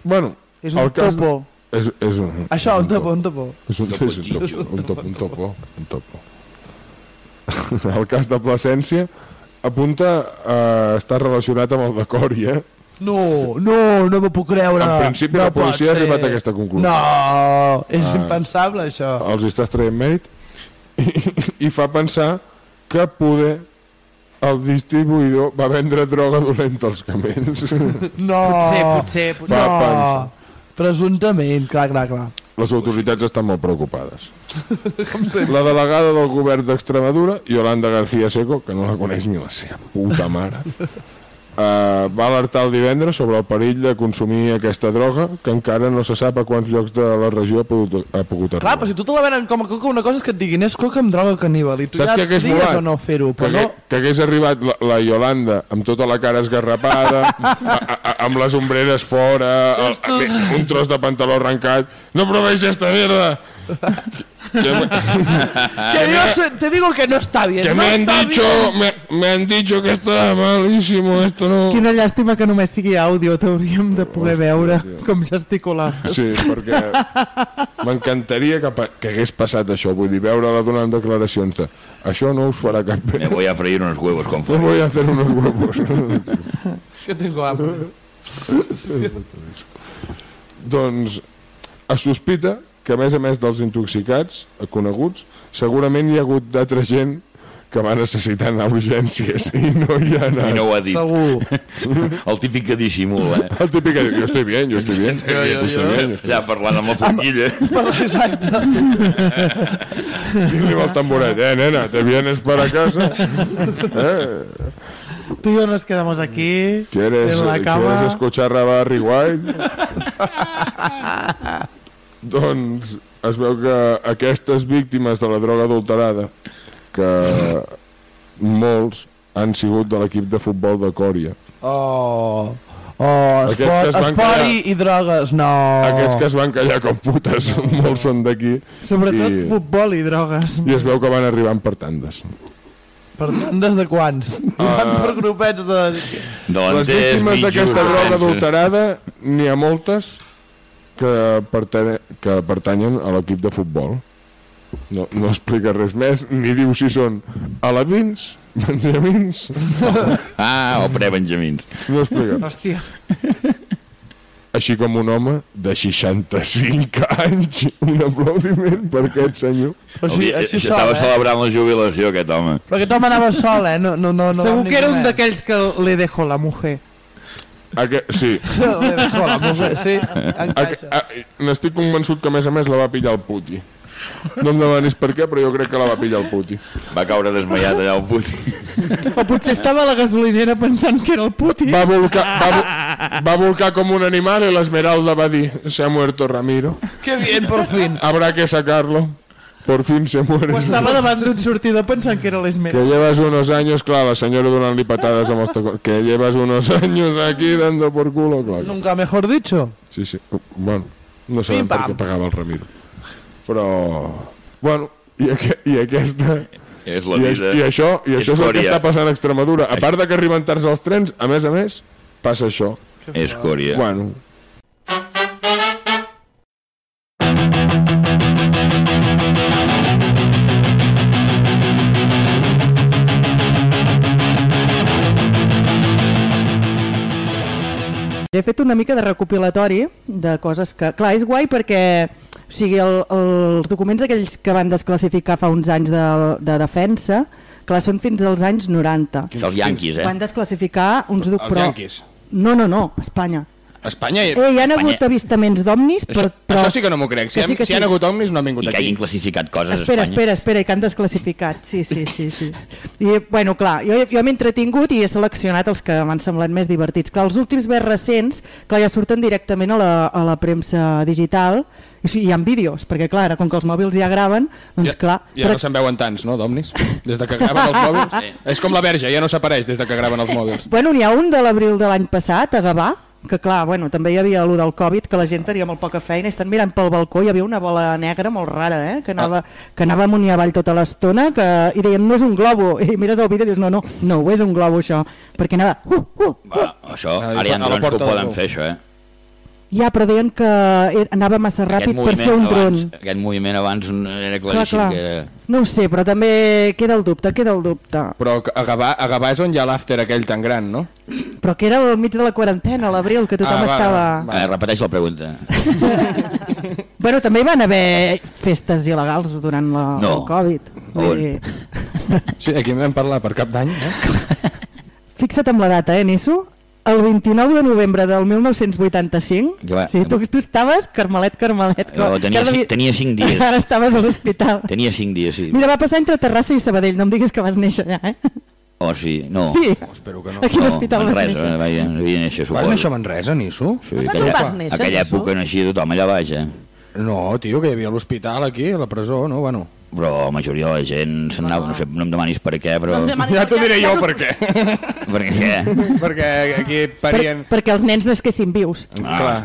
Bueno, És un el cas topo. És, és un, Això, un topo, un topo. És un, Topo és un, topo, un topo, un topo, un topo. El cas de Plasència apunta a estar relacionat amb el de Còria. No, no, no m'ho puc creure. En principi no la policia pot ha arribat a aquesta conclusió. No, és Ah. impensable, això. Els hi estàs traient mèrit i, i fa pensar que poder el distribuïdor va vendre droga dolenta als camells. No. Potser, potser, potser. Fa no. pensar. Presumptament, clar, clar, clar. Les autoritats estan molt preocupades. La delegada del govern d'Extremadura, Yolanda García Seco, que no la coneix ni la seva puta mare, eh, va alertar el divendres sobre el perill de consumir aquesta droga, que encara no se sap a quants llocs de la regió ha pogut, ha pogut Clar, arribar. però si tu te la venen com a coca, una cosa és que et diguin és coca amb droga caníbal, i tu Saps ja digues molat? o no fer-ho, que, no... que hagués arribat la, la Yolanda amb tota la cara esgarrapada, a, a, a, amb les ombreres fora, el, Esto- un tros de pantaló arrencat. No probéis esta mierda! que me, Que yo sé- te digo que no está bien. que no me han está dicho, bien. me, me han dicho que está malísimo, esto no... Quina llàstima que només sigui àudio, t'hauríem de poder veure com gesticular. Sí, perquè m'encantaria que, pa- que hagués passat això, vull dir, veure-la donant declaracions de això no us farà cap bé, Me voy a freír unos huevos con fuego. voy a hacer unos huevos. Que tengo hambre. doncs es sospita que a més a més dels intoxicats eh, coneguts, segurament hi ha hagut d'altra gent que va necessitar anar a urgències i no hi ha I anat. no ho ha dit. Segur. El típic que dissimula, eh? El típic que diu, jo estoy bien, jo estoy bien, Jo, jo, jo jo. jo Allà parlant amb la forquilla. Exacte. amb el tamboret, eh, nena, te vienes para casa? Eh? Tú y yo nos quedamos aquí ¿Quieres, en la cama. ¿Quieres escuchar a Barry White? doncs es veu que aquestes víctimes de la droga adulterada, que molts han sigut de l'equip de futbol de Còria. Oh, oh, esport, esport quedar- i, i drogues, no. Aquests que es van callar com putes, molts són d'aquí. Sobretot I- futbol i drogues. I es veu que van arribant per tandes. Per tant, des de quants? Uh... Van per grupets de... Les Delanters, víctimes d'aquesta droga adulterada n'hi ha moltes que, pertany que pertanyen a l'equip de futbol. No, no explica res més, ni diu si són alevins, benjamins, Ah, o pre-benjamins. no explica. Hòstia. Així com un home de 65 anys, un aplaudiment per aquest senyor. Així, Hauria- així sol, Estava eh? celebrant la jubilació, aquest home. Però aquest home anava sol, eh? No, no, no, no Segur que era un d'aquells que le dejo la mujer. Aquest, sí, sí, n'estic convençut que a més a més la va pillar el puti. No em demanis per què, però jo crec que la va pillar el puti. Va caure desmaiat allà al puti. O potser estava a la gasolinera pensant que era el puti. Va volcar, va, vo- va volcar com un animal i l'Esmeralda va dir se ha muerto Ramiro. Que bien, por fin. Habrá que sacarlo. Por fin se muere. O estava davant d'un sortidor pensant que era l'esmer. Que llevas unos años, claro, la señora donant-li patades amb els tacons. Que llevas unos años aquí dando por culo, claro. Nunca mejor dicho. Sí, sí. Bueno, no sabem per què pagava el Ramiro. Però... Bueno, i, aqu i aquesta... És la I, vida. I això, i això és el que està passant a Extremadura. A part de que arriben tards els trens, a més a més, passa això. És Còria. Bueno, He fet una mica de recopilatori de coses que... Clar, és guai perquè o sigui, el, els documents aquells que van desclassificar fa uns anys de, de defensa, clar, són fins als anys 90. Els yanquis, eh? Van desclassificar uns... els yanquis. No, no, no, Espanya. Espanya... Eh, hi ha hagut avistaments d'omnis, però, però... això sí que no m'ho crec. Si, que sí, sí que si han sí. hagut omnis no han vingut I que aquí. hagin classificat coses Espera, a Espanya. espera, espera, i que han desclassificat. Sí, sí, sí. sí. I, bueno, clar, jo, jo m'he entretingut i he seleccionat els que m'han semblat més divertits. Clar, els últims més recents, clar, ja surten directament a la, a la premsa digital i sí, hi ha vídeos, perquè clar, ara com que els mòbils ja graven, doncs clar... Ja no se'n veuen tants, no, d'omnis? Des de que graven els mòbils. Sí. És com la verge, ja no s'apareix des de que graven els mòbils. Bueno, n'hi ha un de l'abril de l'any passat, a Gavà, que clar, bueno, també hi havia allò del Covid, que la gent tenia molt poca feina, i estan mirant pel balcó, hi havia una bola negra molt rara, eh? que, anava, que anava amunt i avall tota l'estona, que... i deien, no és un globo, i mires el vídeo i dius, no, no, no ho és un globo això, perquè anava, uh, uh, Va, això, Ah, ara hi ha drons que ho poden fer, això, eh? Ja, però deien que era- anava massa ràpid per ser un dron. abans, aquest moviment abans era Clar, claríssim clar. que era... No ho sé, però també queda el dubte, queda el dubte. Però a Gavà, a Gavà és on hi ha l'after aquell tan gran, no? Però que era al mig de la quarantena, a l'abril, que tothom Ah, va, estava... va. Eh, repeteix la pregunta. Bueno, també hi van haver festes il·legals durant la, No. el Covid. On? Dir, Sí, aquí en vam parlar per cap d'any, eh? Fixa't amb la data, eh, Nisso? El 29 de novembre del 1985, Que va- sí, tu, tu estaves carmelet, carmelet. Jo tenia ci- devi- tenia cinc dies. Ara estaves a l'hospital. Tenia cinc dies, sí. Mira, va passar entre Terrassa i Sabadell, no em diguis que vas néixer allà, eh? Oh, sí, no. Sí, Espero que no. a quin hospital vas Manresa, néixer? vaig, vaig néixer, suposo. Vas néixer a Manresa, Nisso? Sí, Nosaltres aquella, vas néixer, aquella època naixia tothom allà baix, eh? No, tio, que hi havia l'hospital aquí, a la presó, no? Bueno, Però la majoria de la gent se'n anava, no sé, no em demanis per què, però... No ja per t'ho diré jo no- per què. Perquè què? Perquè aquí Per, parien... perquè els nens no es quessin vius. Ah, Clar.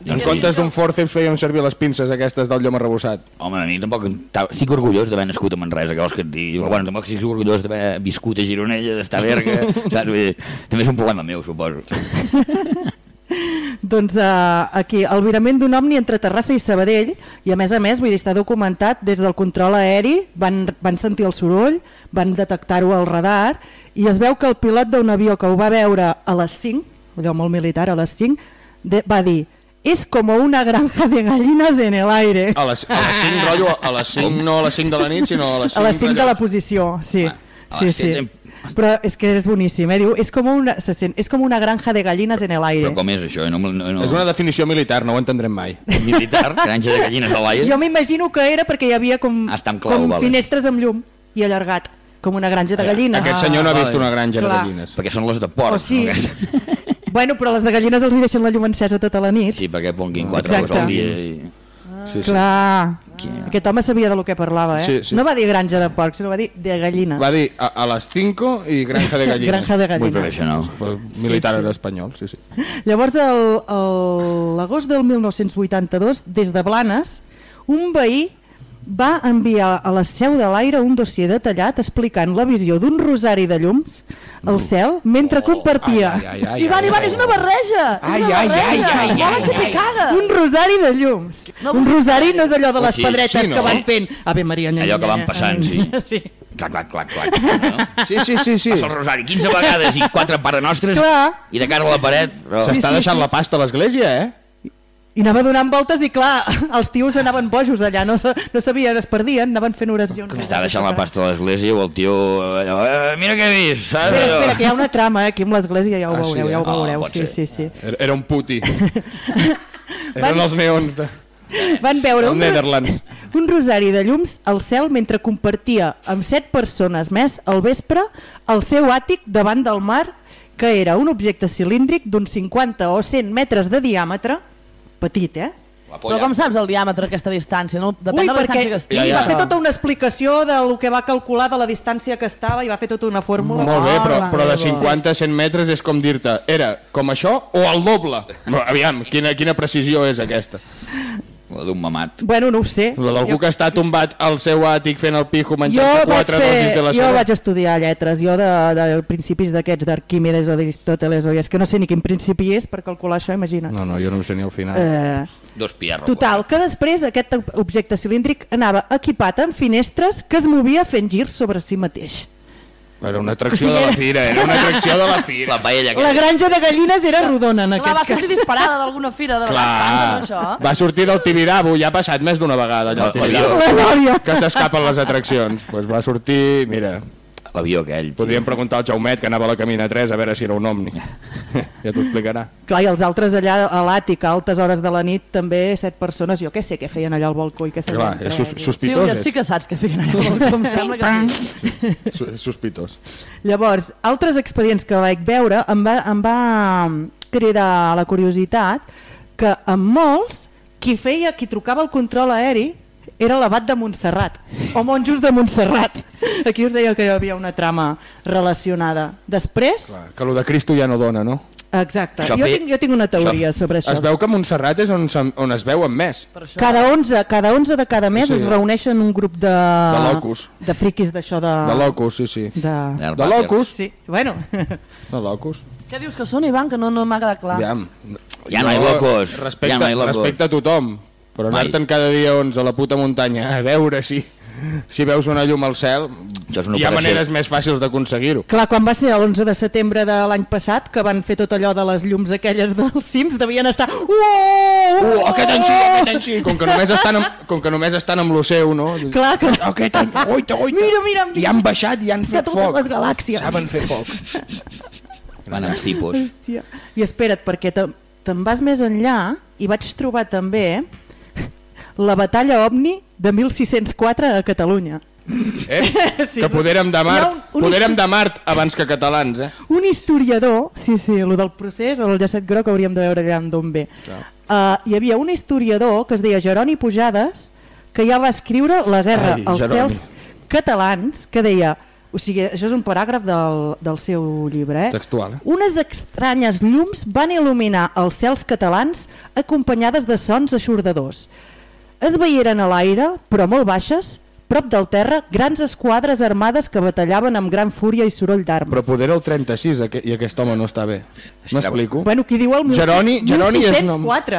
En Sí, comptes sí, d'un forceps feien servir les pinces aquestes del llom arrebossat. Home, a mi tampoc... ta- Estic orgullós d'haver nascut a Manresa, que vols que et digui? Bueno, tampoc estic orgullós d'haver viscut a Gironella, d'estar a Berga, saps? Vull dir, també és un problema meu, suposo. Doncs uh, aquí, el virament d'un omni entre Terrassa i Sabadell, i a més a més, vull dir, està documentat des del control aeri, van, van sentir el soroll, van detectar-ho al radar, i es veu que el pilot d'un avió que ho va veure a les 5, allò molt militar, a les 5, de, va dir, és com una granja de gallines en el aire. A les, a les 5, rotllo, a les 5, no a les 5 de la nit, sinó a les 5, A les 5 de la posició, sí. a Sí, les sí. cinc Però és que és boníssim, eh? Diu, és com una, se sent, és com una granja de gallines en el aire. Però com és això? No, no, no... És una definició militar, no ho entendrem mai. militar, granja de gallines a l'aire? Jo m'imagino que era perquè hi havia com, Ah, clau, com vale. finestres amb llum i allargat, com una granja de gallines. Aquest senyor no ha vist Ah, una granja de clar. gallines. Perquè són les de porc. O sí. no? Bueno, però les de gallines els hi deixen la llum encesa tota la nit. Sí, perquè ponguin quatre Exacte. ous al dia. I... Sí, sí. Clar. Aquest home sabia de lo que parlava, eh? Sí, sí. No va dir granja de porcs, sinó va dir de gallines. Va dir a, a les 5 i granja de gallines. Granja de gallines. Muy professional. Pues, Militar Sí, sí. espanyol, sí, sí. Llavors, el- el- l'agost del 1982, des de Blanes, un veí va enviar a la seu de l'aire un dossier detallat explicant la visió d'un rosari de llums al cel mentre compartia Ai, ai, ai, Ivan, ai, Ivan, ai. és una barreja! Ai, és una ai, ai, barreja! ai, ai, ai, te caga! un rosari de llums. No, un rosari no és allò de les Sí, pedretes sí, no? que van fent Ave Maria, Allò que van passant, sí. sí. Clac, clac, clac, clac. No? Sí, sí, sí, sí. Passa el rosari 15 vegades i quatre pare nostres Clar. i de cara a la paret. Però... S'està sí, deixant sí. la pasta a l'església, eh? I anava donant voltes i clar, els tios anaven bojos allà, no, no sabien, es perdien, anaven fent oracions. Està deixant la pasta a l'església o el tio... Allò, eh, mira què he vist, saps? Espera, Allò. espera, que hi ha una trama, eh? aquí amb l'església ja ho Ah, sí, veureu, ja ho eh? Ah, veureu. pot sí, sí, sí. Era, era un puti. Eren els neons de... Van veure un, un rosari de llums al cel mentre compartia amb set persones més al vespre el seu àtic davant del mar, que era un objecte cilíndric d'uns 50 o 100 metres de diàmetre, petit, eh? Però com saps el diàmetre d'aquesta distància? No? Depèn Ui, de la perquè distància que ui, estigui. va fer tota una explicació del que va calcular de la distància que estava i va fer tota una fórmula. Molt bé, però, Ah, però de va. 50 a 100 metres és com dir-te, era com això o el doble? No, aviam, quina, quina precisió és aquesta? La d'un mamat. Bueno, no ho sé. La d'algú Jo- que està tombat al seu àtic fent el pijo jo menjant-se vaig, quatre dosis fer, de la jo seva. vaig estudiar lletres, jo de, de principis d'aquests d'Arquímedes o d'Aristòteles, o és que no sé ni quin principi és per calcular això, imagina't. No, no, jo no ho sé ni al final. Eh, Dos pierros. total, que després aquest objecte cilíndric anava equipat amb finestres que es movia fent girs sobre si mateix. Era una atracció de la fira, era una atracció de la fira. La paella La que... granja de gallines era rodona en Clar, va aquest sortir cas. disparada d'alguna fira de Clar, França, no, això? va sortir del Tibidabo, ja ha passat més d'una vegada allò al La-. La glòria. Que s'escapen les atraccions. Pues va sortir, mira, L'avió aquell. tio. podríem preguntar al Jaumet que anava a la Camina 3 a veure si era un omni. Ja t'ho explicarà. Clar, i els altres allà a l'àtic, a altes hores de la nit, també set persones, jo què sé què feien allà al balcó i què sabien Clar, és sus res. Sí, sospitós. ja sí que saps que fiquen allà al balcó, em sembla que sí. és sospitós. Llavors, altres expedients que vaig veure em va, em va cridar la curiositat que amb molts qui feia, qui trucava al control aeri era l'abat de Montserrat o monjos de Montserrat aquí us deia que hi havia una trama relacionada després, Clar, que el de Cristo ja no dona, no? exacte Això jo feia- tinc, jo tinc una teoria això- sobre això Es veu que Montserrat és on, on es veuen més. Això. cada 11, cada 11 de cada mes Sí. es reuneixen un grup de, De locos. de friquis d'això de... De locus, sí, sí. de... De locus. Sí, bueno, De locus. Què dius que són, Ivan? Que no, no m'ha quedat clar. Aviam. Ja no hi locos, Respecte, ja no hi locos. respecte a tothom. Però anar-te'n cada dia 11 a la puta muntanya a veure si, si veus una llum al cel, Això és una hi ha operació. maneres més fàcils d'aconseguir-ho. Clar, quan va ser l'11 de setembre de l'any passat, que van fer tot allò de les llums aquelles dels cims, devien estar... Uh, Uh, aquest any sí, aquest any sí, com que només estan amb, com que només estan amb lo seu, no? Clar que... Aquest any, oita, oita. Mira, mira, I han baixat i han de fet totes foc. les galàxies. Saben fer foc. Van amb tipus. Hòstia. I espera't, perquè te- te'n vas més enllà i vaig trobar també la batalla OVNI de 1604 a Catalunya. Eh? Sí, que poderem de Mart, un- un de Mart abans que catalans, eh? Un historiador, sí, sí, el del procés, el llacet groc hauríem de veure allà d'on ve. Uh, hi havia un historiador que es deia Jeroni Pujades que ja va escriure La guerra Ai, als Jeroni. cels catalans que deia, o sigui, això és un paràgraf del, del seu llibre, eh? Textual, eh? Unes estranyes llums van il·luminar els cels catalans acompanyades de sons aixordadors. Es veieren a l'aire, però molt baixes, prop del terra, grans esquadres armades que batallaven amb gran fúria i soroll Però d'armes. poder el 36 aqu- i aquest home no està bé. M'explico? Bueno, qui diu el mil- Jeroni- Jeroni és nom- 1604?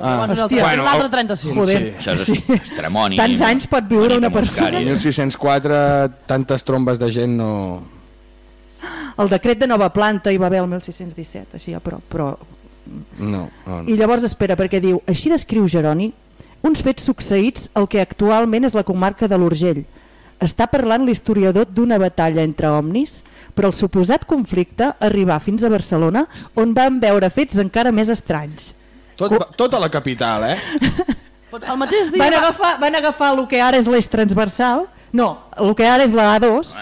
Ah. Hòstia. el Bueno, l'altre el- 35. Joder. Sí, això és estremoni. Tants anys pot viure una persona. En 1604 tantes trombes de gent no... El decret de nova planta hi va haver el 1617, així a prop, però... No, no, no. I llavors espera, perquè diu, així descriu Jeroni uns fets succeïts al que actualment és la comarca de l'Urgell. Està parlant l'historiador d'una batalla entre omnis, però el suposat conflicte arribà fins a Barcelona, on van veure fets encara més estranys. Tot, va- tot a la capital, eh? El mateix dia... Van agafar, van agafar el que ara és l'eix transversal, no, el que ara és la A2,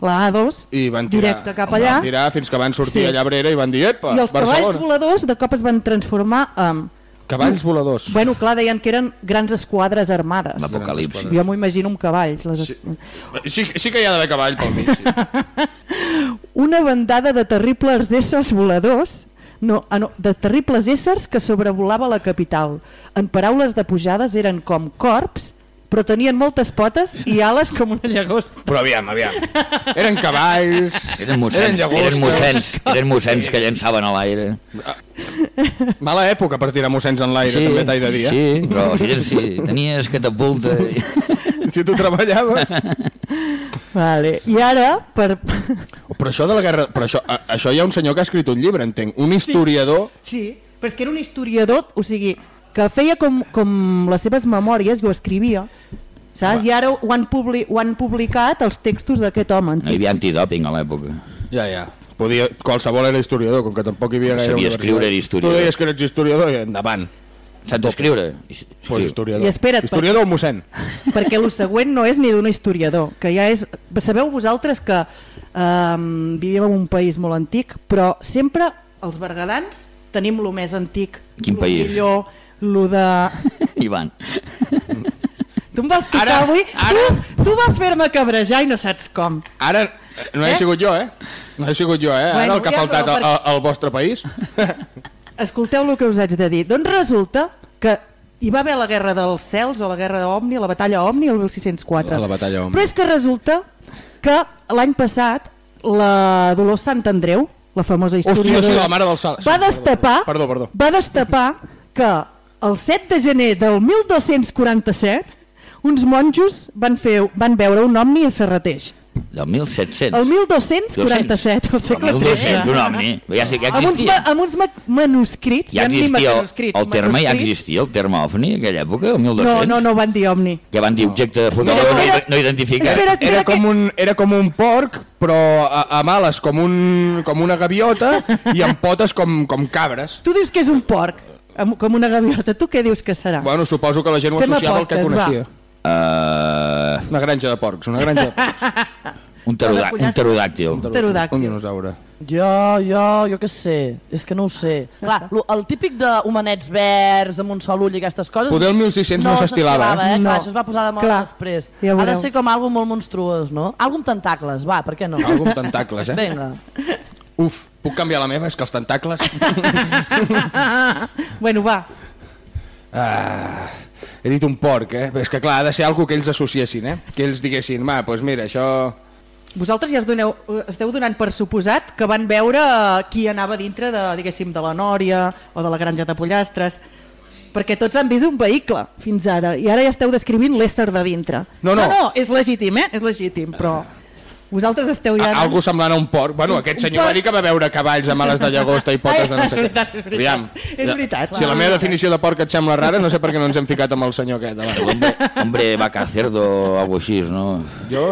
la A2, I van tirar, directe cap allà. Van tirar fins que van sortir Sí. a Llabrera i van dir, epa, I els cavalls Barcelona. voladors de cop es van transformar en... Cavalls voladors. Bueno, clar, deien que eren grans esquadres armades. L'apocalipsi. Jo m'ho imagino amb cavalls. Les es... Sí, sí que hi ha d'haver cavall pel mig. Sí. Una bandada de terribles éssers voladors no, ah, no, de terribles éssers que sobrevolava la capital. En paraules de pujades eren com corps, però tenien moltes potes i ales com una llagosta. Però aviam, aviam. Eren cavalls, Eren mossens, llagostes. eren mossens, eren mossens que llançaven a l'aire. Mala època per tirar mossens en l'aire, també t'he de dir. eh? sí, però si, tens- si tenies catapulta... I... Si tu treballaves... Vale. I ara, per... Però això de la guerra... Però això, a, això hi ha un senyor que ha escrit un llibre, entenc. Un historiador... Sí, però és que era un historiador, o sigui, que feia com, com les seves memòries i ho escrivia, saps? I ara ho han, publi ho han publicat els textos d'aquest home. No hi havia antidòping a l'època. Ja, ja. Podia, qualsevol era historiador, com que tampoc hi havia gaire Sabia escriure, era historiador. Tu deies que eres historiador i endavant. Saps escriure? Pues historiador. I espera't, historiador o mossèn? perquè el següent no és ni d'un historiador, que ja és... Sabeu vosaltres que um, vivim en un país molt antic, però sempre els bergadans tenim lo més antic, Quin país? millor, lo de... Ivan. Tu em vols tocar Ara- avui? ara- Tu, tu vols fer-me cabrejar i no saps com. Ara, no he Eh? sigut jo, eh? No he sigut jo, eh? Bueno, Ara el que ha ja, faltat però al, al vostre país. Escolteu el que us haig de dir. Doncs resulta que hi va haver la guerra dels cels o la guerra d'Omni, la batalla Omni el 1604. La batalla Omni. Però és que resulta que l'any passat la Dolors Sant Andreu, la famosa Hòstia, historiadora, sí, la mare del sal. va destapar, Perdó, perdó. va destapar que el 7 de gener del 1247 uns monjos van, fer, van veure un omni a Serrateix. Del 1700. El 1247, al segle El 1200, un XIII. omni. Ja sé que Amb uns, existia. ma amb uns ma manuscrits, Ja existia el, manuscrits, el terme, ja manuscrits. existia el terme ovni en aquella època, el No, 1200. no, no van dir omni. Que van dir objecte de flotador No, no, no identificat. espera, espera, Era que- com, un, era com un porc, però a, a males com, un, com una gaviota i amb potes com, com cabres. Tu dius que és un porc, amb- com una gaviota. Tu què dius que serà? Bueno, suposo que la gent ho Fem associava al que apostes, va. coneixia. Uh, Una granja de porcs, una granja de porcs. un, pterodà un pterodàctil. Un Pterodàctil. dinosaure. Jo, jo, jo què sé, és que no ho sé. Clar, el típic d'homenets verds amb un sol ull i aquestes coses... Poder el 1600 no s'estilava, eh? eh? No. Clar, això es va posar de moda Clar, després. ja ha de ser com algo molt monstruós, no? Algo amb tentacles, va, per què no? Algun tentacles, eh? Vinga. Uf, puc canviar la meva? És que els tentacles... bueno, va. Ah, he dit un porc, eh? És que clar, ha de ser algo que ells associessin, eh? Que ells diguessin, va, doncs pues mira, això... Vosaltres ja es doneu, esteu donant per suposat que van veure eh, qui anava dintre de, diguéssim, de la Nòria o de la granja de pollastres, perquè tots han vist un vehicle fins ara, i ara ja esteu descrivint l'ésser de dintre. No, no. no, no, és legítim, eh? És legítim, però vosaltres esteu ja... Algo semblant a un porc. Bueno, aquest senyor va dir que va veure cavalls amb ales de llagosta i potes de no és sé què. veritat, és veritat. Aviam, És veritat, Si la meva va. definició de porc et sembla rara, no sé per què no ens hem ficat amb el senyor aquest. Hombre, hombre vaca cerdo algo així, no? Jo,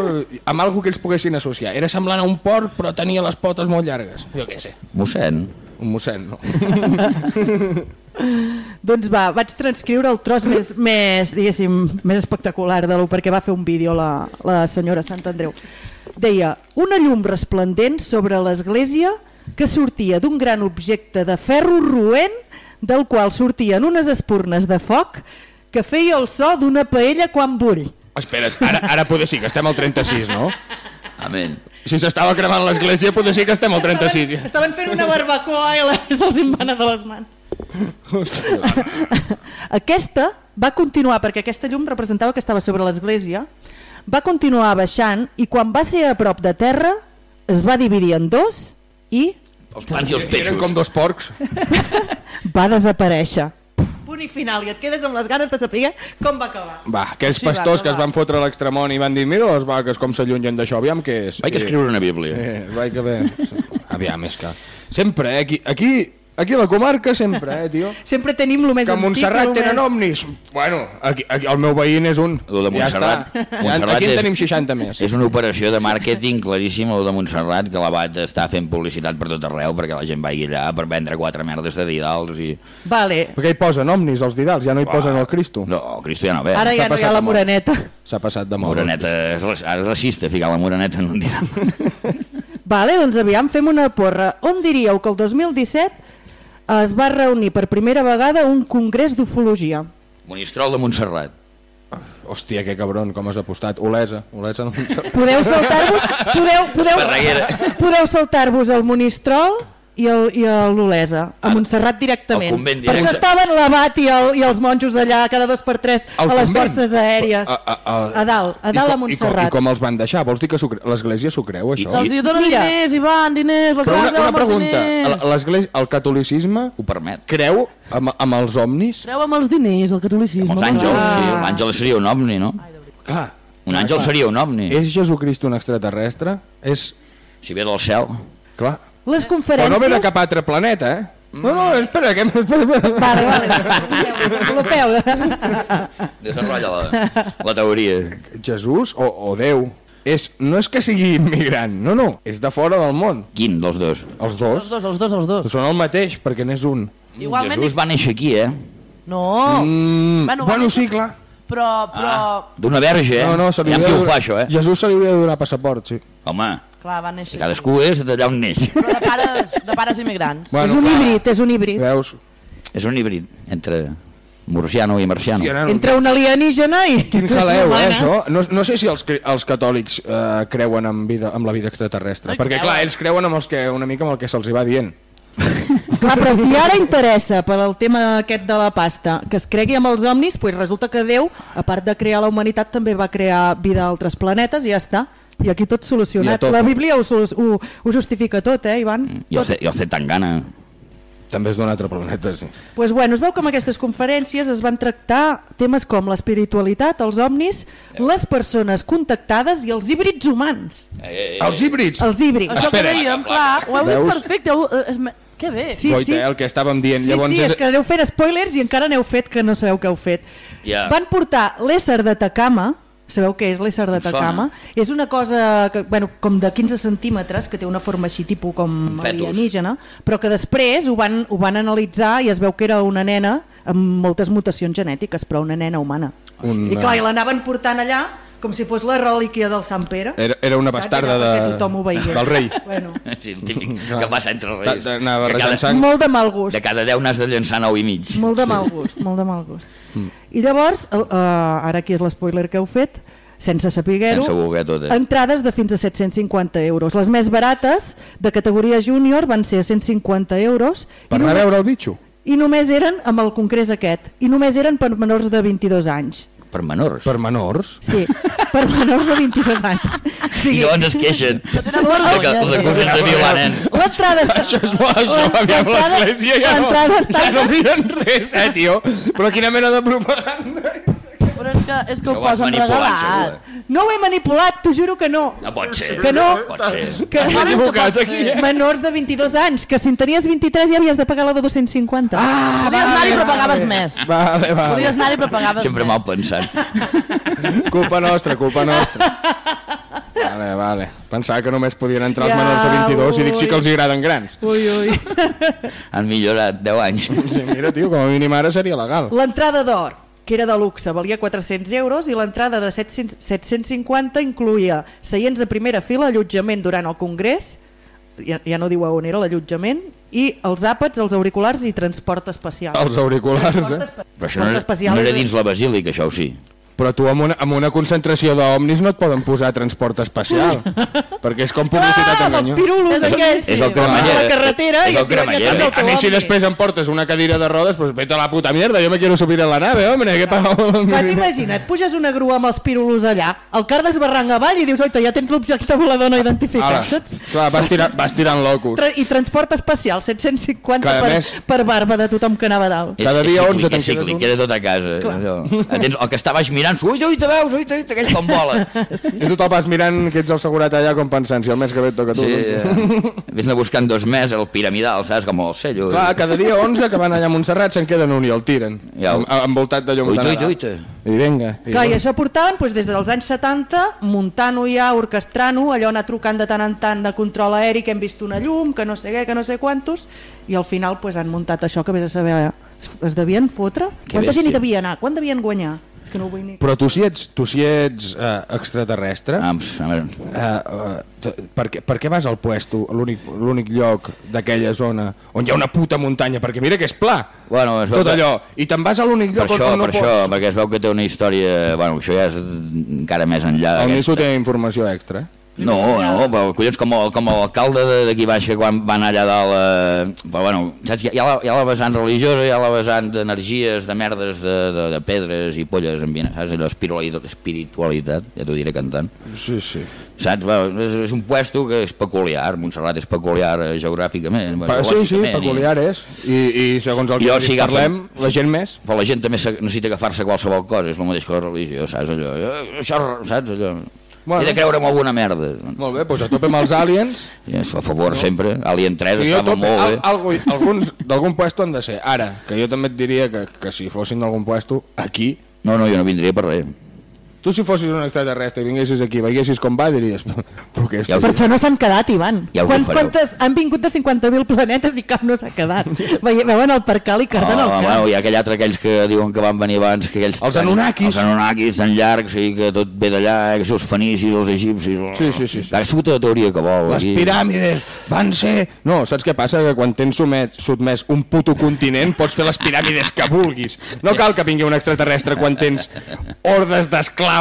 amb algo que ells poguessin associar. Era semblant a un porc, però tenia les potes molt llargues. Jo què sé, Mossèn. un mossèn, no? Doncs va, vaig transcriure el tros més, més, diguéssim, més espectacular de lo perquè va fer un vídeo la, la senyora Sant Andreu. Deia, una llum resplendent sobre l'església que sortia d'un gran objecte de ferro roent del qual sortien unes espurnes de foc que feia el so d'una paella quan bull. Espera, ara, ara poder sí que estem al 36, no? Amén. Si s'estava cremant l'església, poder sí que estem al 36. Ja. Estaven fent una barbacoa i se'ls en van de les mans. Aquesta va continuar, perquè aquesta llum representava que estava sobre l'església, va continuar baixant i quan va ser a prop de terra es va dividir en dos i Els pans i els Eren peixos. com dos porcs. va desaparèixer. Punt i final, i et quedes amb les ganes de saber com va acabar. Va, aquells Sí, va, pastors que va. es van fotre a l'extremoni i van dir mira les vaques com s'allunyen d'això, aviam què és. Vaig escriure una bíblia. Eh, vaig que bé. Aviam, és que... Sempre, eh? Aquí, aquí Aquí a la comarca sempre, eh, tio. Sempre tenim el més Que a antic, Montserrat lo tenen més... omnis. Bueno, aquí, aquí, el meu veí n'és un. Lo de Montserrat. Ja està. Montserrat aquí en és- tenim 60 més. És una operació de màrqueting claríssima, el de Montserrat, que l'abat està fent publicitat per tot arreu perquè la gent vagi allà per vendre quatre merdes de didals i... Vale, Perquè hi posen omnis, els didals, ja no hi posen el Cristo. No, Cristo ja no ve. ara ja no hi passat ha la moreneta. S'ha passat de moda. Moreneta, és, és racista ficar la moreneta en un didal. Vale, doncs aviam, fem una porra. On diríeu que el 2017 es va reunir per primera vegada un congrés d'ufologia? Monistrol de Montserrat. Hòstia, que cabron, com has apostat. Olesa, Olesa de Montserrat. Podeu saltar-vos podeu, podeu, podeu saltar-vos el Monistrol i el- i el l'Olesa, a Montserrat directament. el convent Per això directe. estaven l'abat i, el, i els monjos allà cada dos per tres Al a les convent? forces aèries. A, a, a, A dalt, a I dalt a com- i com, Montserrat. I com els van deixar? Vols dir que l'Església s'ho creu, això? Se'ls hi dona Mira. diners, Ivan, diners, la Però una, una pregunta, el catolicisme Ho permet. creu amb, amb els omnis? Creu amb els diners, el catolicisme. Amb els àngels, clar. sí. L'àngel seria un ovni, no? Clar. Un àngel seria un ovni. És Jesucrist un extraterrestre? És... Si ve del cel. Clar. Les Però conferències... no ve de cap altre planeta, eh? No, no, espera, que... Vale, vale. Desenvolupeu. Desenrotlla la, la teoria. Jesús o, o Déu és, no és que sigui immigrant, no, no, és de fora del món. Quin dels dos? Els Els dos dos, els dos, els dos. són el mateix, perquè n'és un. Igualment... Jesús va néixer aquí, eh? No, Mm, Bueno, bueno, va sí, néixer- clar. però... però... D'una verge, eh? No, no, se li ho de- fa, això, eh? Jesús se li hauria de donar passaport, sí. Home, Clar, va néixer... cadascú és d'allà on neix. Però de pares, de pares immigrants. és un híbrid, és un híbrid. Veus? És un híbrid entre murciano i marciano. Hòstia, nano, Entre un alienígena i... Quin jaleu, eh, això? No, no sé si els, els catòlics eh, creuen en, vida, en la vida extraterrestre. No perquè, clar, ells creuen amb els que, una mica amb el que se'ls va dient. Clar, però si ara interessa per al tema aquest de la pasta que es cregui amb els omnis, doncs resulta que Déu, a part de crear la humanitat, també va crear vida a altres planetes i ja està. I aquí tot solucionat. tope. La Bíblia ho, ho, ho justifica tot, eh, Ivan? I el, C- i el C tan gana. També és d'un altre planeta, sí. Pues bueno, es veu que en aquestes conferències es van tractar temes com l'espiritualitat, els omnis, les persones contactades i els híbrids humans. Eh, Els híbrids! Els híbrids. Això que Espera. dèiem, clar, ho heu dit perfecte. Eh, que bé. Sí, Goita, sí. eh, el que estàvem dient. Sí, Llavors sí, és... és que aneu fent spoilers i encara n'heu fet que no sabeu què heu fet. Ja. Van portar l'ésser d'Atacama, sabeu què és l'ésser d'Atacama? És una cosa que, bueno, com de 15 centímetres, que té una forma així tipus com alienígena, però que després ho van, ho van analitzar i es veu que era una nena amb moltes mutacions genètiques, però una nena humana. Una- I clar, i l'anaven portant allà com si fos la relíquia del Sant Pere. Era, era una bastarda Era de... tothom ho veiés. del rei. Bueno, Sí, el típic que passa entre els reis. Ta- barrejant cada, sang. molt de mal gust. de cada 10 n'has de llançar 9 i mig. Molt de mal gust, molt de mal gust. I llavors, el, uh, ara aquí és l'espoiler que heu fet, sense saber-ho, eh? entrades de fins a 750 euros. Les més barates, de categoria júnior, van ser 150 euros Per i, anar a només, veure el bitxo. i només eren, amb el congrés aquest, i només eren per menors de 22 anys. Per menors. Per menors. Sí, per menors de 22 anys. O I sigui, llavors es queixen. els sí. acusen de violar nens. l'entrada està... Això és bo, això, aviam, l'entrada- l'església ja, no, l'entrada està- ja no miren res, eh, tio? Però quina mena de propaganda? Però és que, és que ho ho has posen manipulat, regalat. segur. No ho he manipulat, t'ho juro que no. No pot ser. Que no. Pot ser. Que... Equivocat aquí. eh? Menors de 22 anys, que si en tenies 23 ja havies de pagar la de 250. Ah! Podies anar-hi però pagaves més. Vale, vale. Podies anar-hi però pagaves Sempre més. mal pensat. Culpa nostra, culpa nostra. Vale, vale. Pensava que només podien entrar els Ja, menors de 22 i dic sí ui. que els agraden grans. Ui, ui. Han millorat 10 anys. Sí, mira, tio, com a mínim ara seria legal. L'entrada d'or, que era de luxe, valia 400 euros i l'entrada de 700, 750 incluïa seients de primera fila, allotjament durant el congrés, ja, ja no diu on era l'allotjament, i els àpats, els auriculars i transport especial. Els auriculars, eh? Però això no era, no era dins la basílica, això ho sí. Però tu amb una, amb una concentració d'omnis no et poden posar transport especial, perquè és com publicitat Ah, amb els enganyosa. pirulos És el- aquests. és el cremallera. a la carretera És i el cremallera. A mi, a mi si després em portes una cadira de rodes, pues vete a la puta mierda, yo me quiero subir en la nave, hombre, què passa? Clar, t'imagina't, puges una grua amb els pirulos allà, el car desbarranc avall i dius, oita, ja tens l'objecte volador no identificat, Ara, saps? clar, vas, tirant, vas tirant locus. Tra I transport especial, 750 Cada per, mes. per barba de tothom que anava a dalt. Cada és, dia és 11 cíclic, te'n és cíclic, quedes un. queda tot a casa. Allò. Atents, el que està baix mira mirant-s'ho, uita, uita, veus, uita, uita, aquell com vola. I tu te'l vas mirant que ets el segurat allà com pensant si el mes que ve et toca tu. Sí, doncs. eh, vés anar buscant dos més, el piramidal, saps, com el cello. Clar, cada dia 11 que van allà a Montserrat se'n queden un i el tiren, Ja ho- Em- envoltat de llums de Nadal. uita. I vinga. I Clar, i això portaven doncs, des dels anys 70, muntant-ho ja, orquestrant-ho, allò anar trucant de tant en tant de control aeri, que hem vist una llum, que no sé què, que no sé quantos, i al final pues, han muntat això que vés a saber, es, es devien fotre? Que Quanta gent hi devia anar? Quan devien guanyar? Que no ho vull ni... Però tu si ets, tu si ets eh, extraterrestre, Ah, pues, a veure, eh, eh, t- per, què, per què vas al puesto, l'únic l'únic lloc d'aquella zona on hi ha una puta muntanya? Perquè mira que és pla, Bueno, es tot que- allò, i te'n vas a l'únic per lloc això, on no per pots... això, perquè es veu que té una història... Bueno, això ja és encara més enllà d'aquesta. Nisso té informació extra. eh? No, no, però collons, com, el- com l'alcalde de- d'aquí baix que quan van allà dalt... Eh, però, bueno, saps, hi ha, hi ha la, hi ha la vessant religiosa, hi ha la vessant d'energies, de merdes, de, de, de pedres i polles ambient, saps? Allò, espiritualitat, espiritualitat, ja t'ho diré cantant. Sí, sí. Saps? Bueno, és, és un puesto que és peculiar, Montserrat és peculiar eh, geogràficament. Pa, sí, sí, geològicament, i- peculiar és. I, i segons el que si agafen- parlem, la gent més... Però la gent també se- necessita agafar-se a qualsevol cosa, és el mateix que la religió, saps? Allò, eh, això, saps? Allò... Bueno. He de creure en alguna merda. Molt bé, doncs a tope amb els aliens. I a favor, sempre. Alien 3 I jo a estava tope, molt al, bé. algo, alguns d'algun puesto han de ser. Ara, que jo també et diria que, que si fossin d'algun puesto, aquí, No, no, jo no vindria per res. Tu si fossis un extraterrestre i vinguessis aquí, veiessis com va, diries, però què és? Ja Per això no s'han quedat, Ivan. Ja Quan, quantes, han vingut de 50.000 planetes i cap no s'ha quedat. Veuen el percal i carden el Oh, cap. bueno, hi ha aquell altre, aquells que diuen que van venir abans, que aquells... Els Anunnakis. Els Anunnakis tan llargs i que tot ve d'allà, eh, que els fenicis, els egipcis... Sí, sí, sí, sí. Ha sigut la teoria que vol. Les aquí. piràmides van ser... No, saps què passa? Que quan tens sotmès, sotmès un puto continent pots fer les piràmides que vulguis. No cal que vingui un extraterrestre quan tens hordes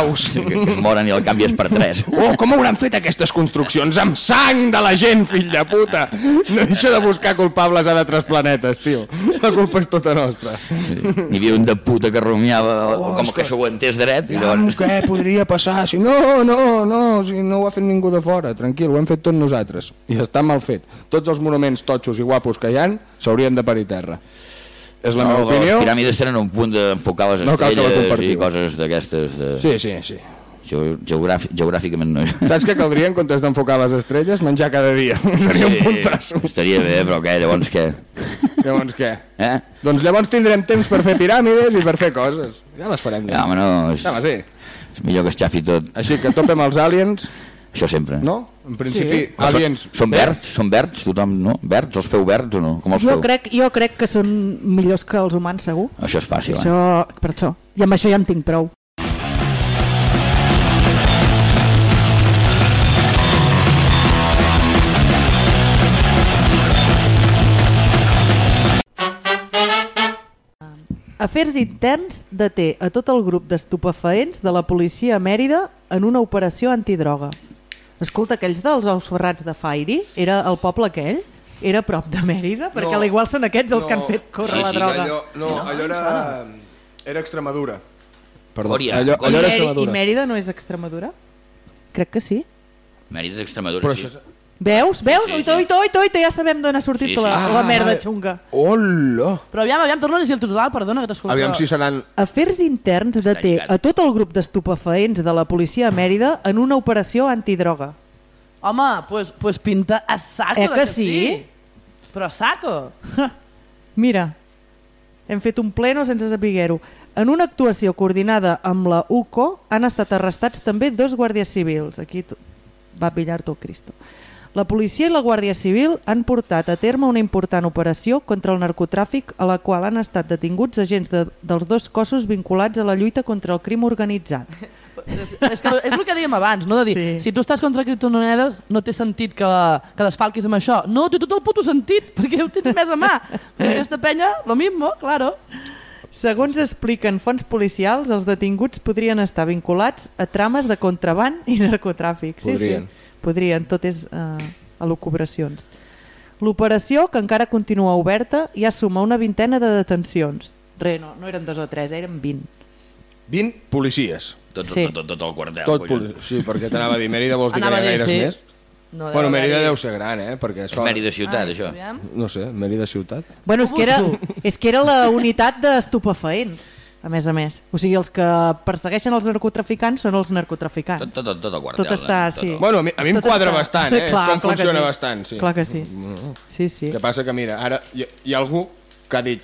d'esclaus. Que, que es moren i el canvies per tres. Oh, com hauran fet aquestes construccions? Amb sang de la gent, fill de puta! No deixa de buscar culpables a d'altres planetes, tio. La culpa és tota nostra. Sí. Hi havia un de puta que rumiava Oh, com que que- s'ho entès dret. I llavors... què podria passar? Si no, no, no, si no ho ha fet ningú de fora, tranquil, ho hem fet tots nosaltres. I està mal fet. Tots els monuments totxos i guapos que hi han s'haurien de parir terra. És la No, meva opinió. Les piràmides tenen un punt d'enfocar les No que estrelles i coses d'aquestes. De... Sí, sí, sí. Geo geogràfic, geogràficament no. Saps què caldria en comptes d'enfocar les estrelles? Menjar cada dia. Seria un puntasso. Estaria bé, però què, llavors què? Llavors què? Eh? Doncs llavors tindrem temps per fer piràmides i per fer coses. Ja les farem. Ja, home, no, és, Ja, home, sí. és millor que es xafi tot. Així que a tope amb els aliens, Això sempre. no? En principi, Sí. Aliens... Són, són verds? Són verds? Tothom, no? Verds? Els feu verds o no? Com els Jo feu? crec, jo crec que són millors que els humans, segur. Això és fàcil, eh? Això, per això. I amb això ja en tinc prou. Afers interns deté a tot el grup d'estupefaents de la policia a Mèrida en una operació antidroga. Escolta, aquells dels ous ferrats de Fairi, era el poble aquell? Era a prop de Mèrida? Perquè No. no, igual són aquests els no. que han fet córrer Sí, la sí, droga. Allò, no, allò era... Era Extremadura. Perdó, Còria, allò, allò era Mèri- I Extremadura. Mèrida no és Extremadura? Crec que sí. Mèrides Extremadura, Però sí. això... és- Veus? Veus? Sí, Sí, sí. oito, oito, oito, oito, ja sabem d'on ha sortit Sí, sí, sí. sí. La, Ah, la merda vale. xunga. Hola! Però aviam, aviam, torna a llegir el titular, perdona que t'escolto. Aviam si seran... Afers interns deté a tot el grup d'estupefaents de la policia a Mèrida en una operació antidroga. Home, pues, pues pinta a saco Eh de que sí? Però a saco. Mira, hem fet un pleno sense saber-ho. En una actuació coordinada amb la UCO han estat arrestats també dos guàrdies civils. Aquí va pillar tot Cristo. La policia i la Guàrdia Civil han portat a terme una important operació contra el narcotràfic a la qual han estat detinguts agents de, dels dos cossos vinculats a la lluita contra el crim organitzat. És, és, que, és el que dèiem abans, no? De dir, Sí. si tu estàs contra criptomonedes, no té sentit que, que desfalquis amb això. No, té tot el puto sentit, perquè ho tens més a mà. Però aquesta penya, lo mismo, claro. Segons expliquen fonts policials, els detinguts podrien estar vinculats a trames de contraband i narcotràfic. Sí, Podrien. sí, podrien, tot és uh, elucubracions. L'operació, que encara continua oberta, ja suma una vintena de detencions. Re, no, no eren dos o tres, eren 20. 20 policies. Tot, Sí. tot, tot, tot el quartel. Tot poli... Sí, perquè t'anava a dir, Mèrida vols dir Anava que a hi ha gaires sí. més? No Bueno, Mèrida deu ser gran, eh? Perquè És això... Mèrida ciutat, això. aviam. No sé, Mèrida ciutat. Bueno, és que era, és que era la unitat d'estupefaents. A més a més. O sigui, els que persegueixen els narcotraficants són els narcotraficants. Tot, tot, tot el quartel. Tot està, eh? sí. Bueno, a mi, a mi em Tot quadra està- bastant, eh? Clar, és com funciona sí. bastant, sí. Clar que sí. Sí, sí. El que passa que, mira, ara hi, hi ha algú que ha dit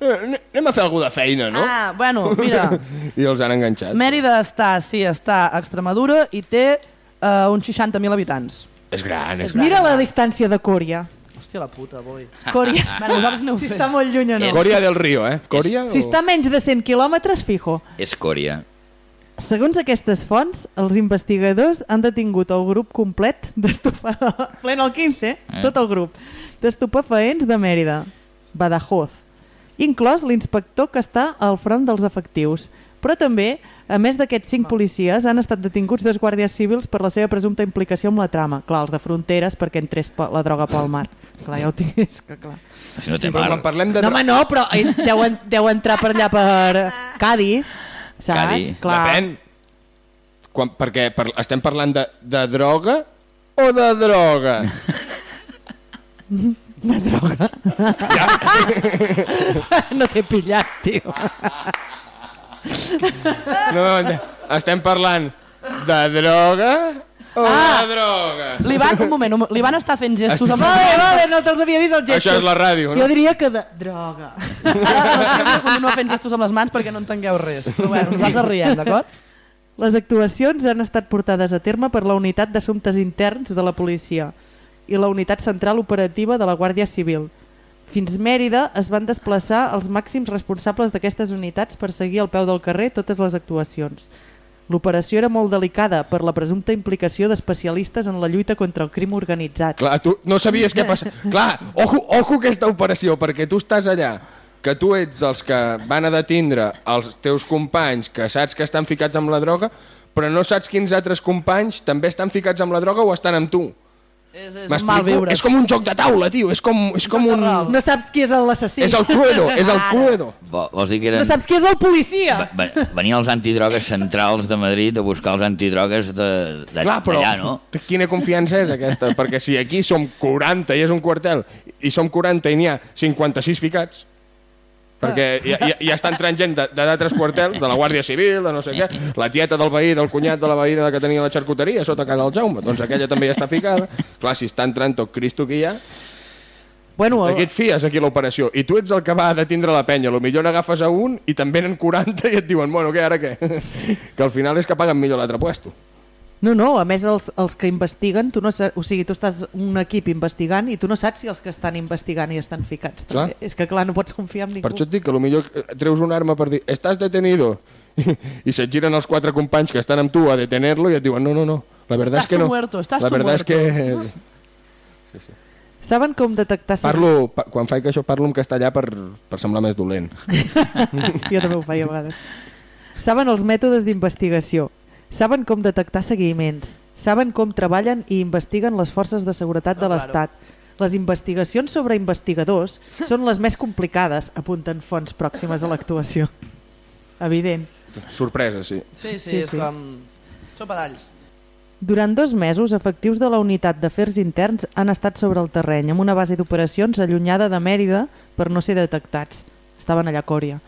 eh, anem a fer alguna de feina, no? Ah, bueno, mira, I els han enganxat. Mèrida està, sí, està a Extremadura i té uh, uns 60.000 habitants. És gran, és Mira la distància de Còria. Hòstia, la puta, boi. Còria. Bueno, vosaltres aneu Si fent. està molt lluny o no. Coria del Río, eh? Coria? Si està a menys de 100 quilòmetres, fijo. És Còria. Segons aquestes fonts, els investigadors han detingut el grup complet d'estufa... Plen el 15, eh? tot el grup. D'estupefaents de Mèrida, Badajoz, inclòs l'inspector que està al front dels efectius. Però també, a més d'aquests cinc policies, han estat detinguts dos guàrdies civils per la seva presumpta implicació amb la trama. Clar, els de fronteres perquè entrés la droga pel mar. Clar, ja ho tinc, és que clar. Si no té Però mar. quan parlem de... No, home, no, però eh, deu, en- deu entrar per allà per Cádiz, saps? Cádiz. Clar. Depèn. Quan, perquè per, estem parlant de, de droga o de droga? No t'he pillat, tio. No, de- estem parlant de droga Ah! de droga? Li van, un moment, un, li van estar fent gestos amb Vale, vale, no te'ls havia vist els gestos. Això és la ràdio, no? Jo diria que de droga. Ara continua fent gestos amb les mans perquè no entengueu res. Però bueno, nosaltres riem, d'acord? Les actuacions han estat portades a terme per la Unitat d'Assumptes Interns de la Policia i la Unitat Central Operativa de la Guàrdia Civil. Fins Mèrida es van desplaçar els màxims responsables d'aquestes unitats per seguir al peu del carrer totes les actuacions. L'operació era molt delicada per la presumpta implicació d'especialistes en la lluita contra el crim organitzat. Clar, tu no sabies què passa. Clar, ojo, ojo aquesta operació, perquè tu estàs allà, que tu ets dels que van a detindre els teus companys que saps que estan ficats amb la droga, però no saps quins altres companys també estan ficats amb la droga o estan amb tu. És, és un mal viure. És com un joc de taula, tio. És com, és com un... No saps qui és l'assassí. És el Cluedo, és el Cluedo. Vo- Vols dir que eren... No saps qui és el policia. Va- Venien els antidrogues centrals de Madrid a buscar els antidrogues de, de, Clar, però d'allà, no? quina confiança és aquesta? Perquè si aquí som 40 i és un quartel, i som 40 i n'hi ha 56 ficats, perquè ja, ja, ja està entrant gent de de d'altres quartels, de la Guàrdia Civil, de no sé què, la tieta del veí, del cunyat de la veïna que tenia la xarcuteria sota casa del Jaume, doncs aquella també ja està ficada. Clar, si està entrant tot Cristo aquí ja, Bueno, aquí et fies aquí l'operació, i tu ets el que va a detindre la penya, lo millor n'agafes a un i també n'en 40 i et diuen, bueno, què, ara què? que al final és que paguen millor l'altre puesto. No, no, a més els, els que investiguen, tu no sa- o sigui, tu estàs un equip investigant i tu no saps si els que estan investigant hi estan ficats. Clar. També. És que clar, no pots confiar en ningú. Per això et dic que potser eh, treus una arma per dir estàs detenido i se't giren els quatre companys que estan amb tu a detenerlo i et diuen no, no, no, la verdad Estàs es que no. muerto, estàs la tu verdad es que... Saben com detectar... Parlo, pa, quan faig això parlo en castellà per, per semblar més dolent. jo també ho faig a vegades. Saben els mètodes d'investigació. Saben com detectar seguiments. Saben com treballen i investiguen les forces de seguretat de Ah, l'Estat. Les investigacions sobre investigadors són les més complicades, apunten fonts pròximes a l'actuació. Evident. Sorpresa, sí. Sí, sí, Sí, és sí. com... Sopa d'alls. Durant dos mesos, efectius de la Unitat d'Afers Interns han estat sobre el terreny, amb una base d'operacions allunyada de Mèrida per no ser detectats. Estaven allà a Còria.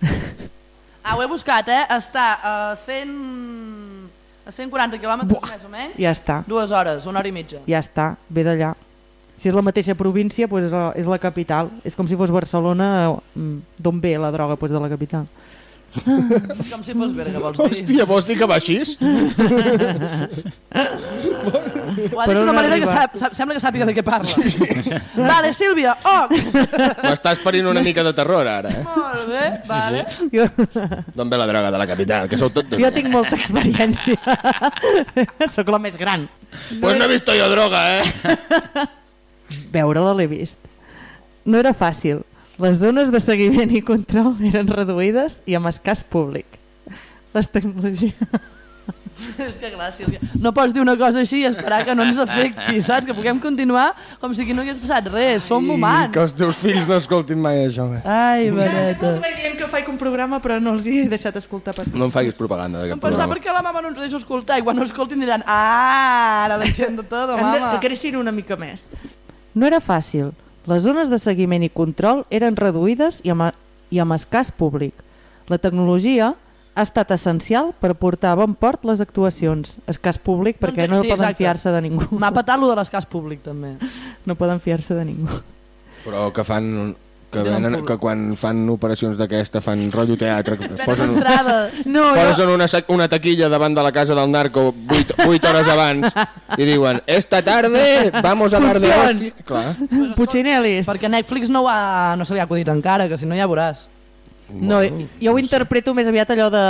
Ah, ho he buscat, eh? Està a 100... a 140 quilòmetres més o menys. Ja està, Dues hores, una hora i mitja. ja està, ve d'allà. Si és la mateixa província, doncs és, la, és la capital. És com si fos Barcelona, mm, d'on ve la droga, doncs de la capital. Com si fos Berga, vols dir? Hòstia, vols dir que va així? Ho ha dit d'una manera que sap, sap, sembla que sàpiga de què parla. Vale, Sílvia, oh! M'estàs parint una mica de terror ara, eh? Molt bé, vale. Jo, D'on ve la droga de la capital? Que sou tot jo tinc molta experiència. Sóc la més gran. Pues no he visto yo droga, eh? Veure-la l'he vist. No era fàcil. Les zones de seguiment i control eren reduïdes i amb escàs públic. Les tecnologies... És que clar, Sílvia, no pots dir una cosa així i esperar que no ens afecti, saps? Que puguem continuar com si aquí no hagués passat res, som I humans. que els teus fills no escoltin mai això, eh? Ai, Els Beneta. vaig dient que faig un programa però no els he deixat escoltar pas. No em facis propaganda d'aquest Em pensava programa. perquè la mama no ens deixa escoltar i quan no escoltin diran ah, ara l'entiendo todo, Han de, mama. de créixer una mica més. No era fàcil. Les zones de seguiment i control eren reduïdes i amb, i amb escàs públic. La tecnologia ha estat essencial per portar a bon port les actuacions. Escàs públic perquè no Sí, poden fiar-se de ningú. M'ha patat lo de l'escàs públic, també. No poden fiar-se de ningú. Però que fan... Que, venen, públic. que quan fan operacions d'aquesta fan rotllo teatre, que posen, Entrades. No, posen una, una taquilla davant de la casa del narco 8, 8 hores abans i diuen esta tarde vamos a hablar de hòstia. Puccinelis. Perquè Netflix no, ha, no se li ha acudit encara, que si no ja veuràs. No, jo ho interpreto més aviat allò de,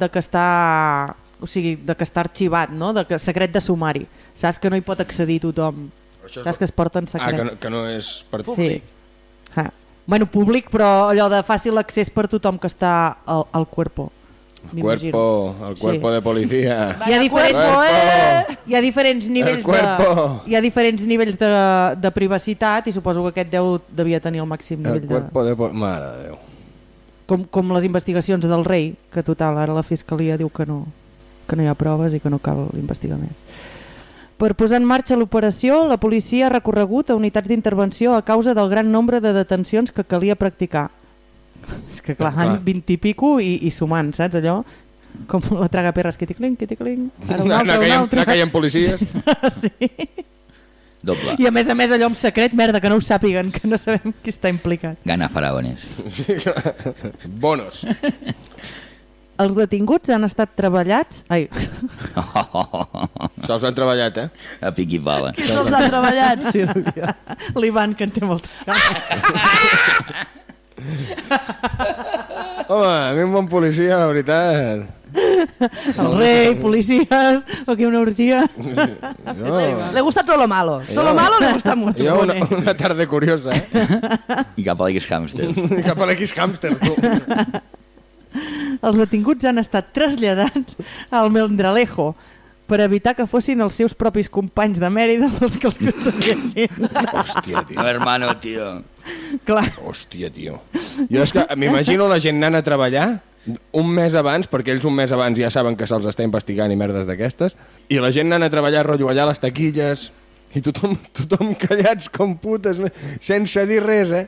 de que està o sigui, de que està arxivat, no? de que secret de sumari. Saps que no hi pot accedir tothom. Això és- Saps que es porta en Ah, secret. que no, que no és per Sí. Bueno, públic, però allò de fàcil accés per tothom que està al, al cuerpo. m'imagino. Cuerpo, el cuerpo Sí. de policía. Hi ha diferents, Cuerpo. eh? hi ha diferents nivells de, hi ha diferents nivells de, de privacitat i suposo que aquest deu, devia tenir el màxim El nivell de... cuerpo de... pol- Mare de Déu. Com, com les investigacions del rei, que total, ara la fiscalia diu que no, que no hi ha proves i que no cal investigar més. Per posar en marxa l'operació, la policia ha recorregut a unitats d'intervenció a causa del gran nombre de detencions que calia practicar. És que clar, Clar. any 20 i pico i, i sumant, saps allò? Com la traga perres, quiticling, quiticling, ara un Anar altre, un caient, altre. anar caient policies. sí. Doble. I a més a més allò en secret, merda, que no ho sàpiguen, que no sabem qui està implicat. Gana faraones. Bonos. Els detinguts han estat treballats... Ai, Se'ls han treballat, eh? A pic i pala. Qui se'ls ha treballat? Sí, l'Ivan, que en té moltes ganes. Home, a mi un bon policia, la veritat... El rei, policies, o aquí una orgia. Jo, Le gusta todo lo malo. Todo lo malo le gusta mucho. jo una, una tarda curiosa, eh? I cap a l'X Hamster. I cap a l'X Hamsters, tu. Els detinguts han estat traslladats al Meldralejo per evitar que fossin els seus propis companys de Mèrida els que els custodiessin. Hòstia, tio. No, hermano, tio. Clar, Hòstia, tio. Jo és que m'imagino la gent anant a treballar un mes abans, perquè ells un mes abans ja saben que se'ls està investigant i merdes d'aquestes, i la gent anant a treballar rotllo allà a les taquilles, i tothom, tothom callats com putes, sense dir res, eh?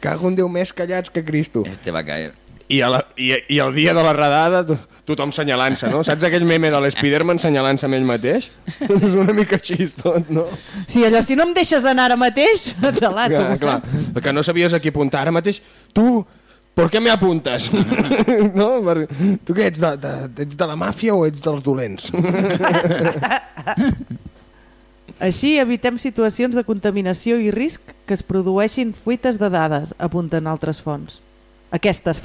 Cago un Déu més callats que Cristo. Este va a caer. I, a la, i, i el dia de la redada to, tothom senyalant-se, no? Saps aquell meme de l'Spiderman senyalant-se amb ell mateix? És una mica així tot, no? sí, allò, si no em deixes anar ara mateix, te l'ato, Clar, clar, perquè no sabies a qui apuntar. Ara mateix, tu, per què me apuntes? no? Per, tu què ets de, de, ets de la màfia o ets dels dolents? Així evitem situacions de contaminació i risc que es produeixin fuites de dades, apunten altres fonts. Aquestes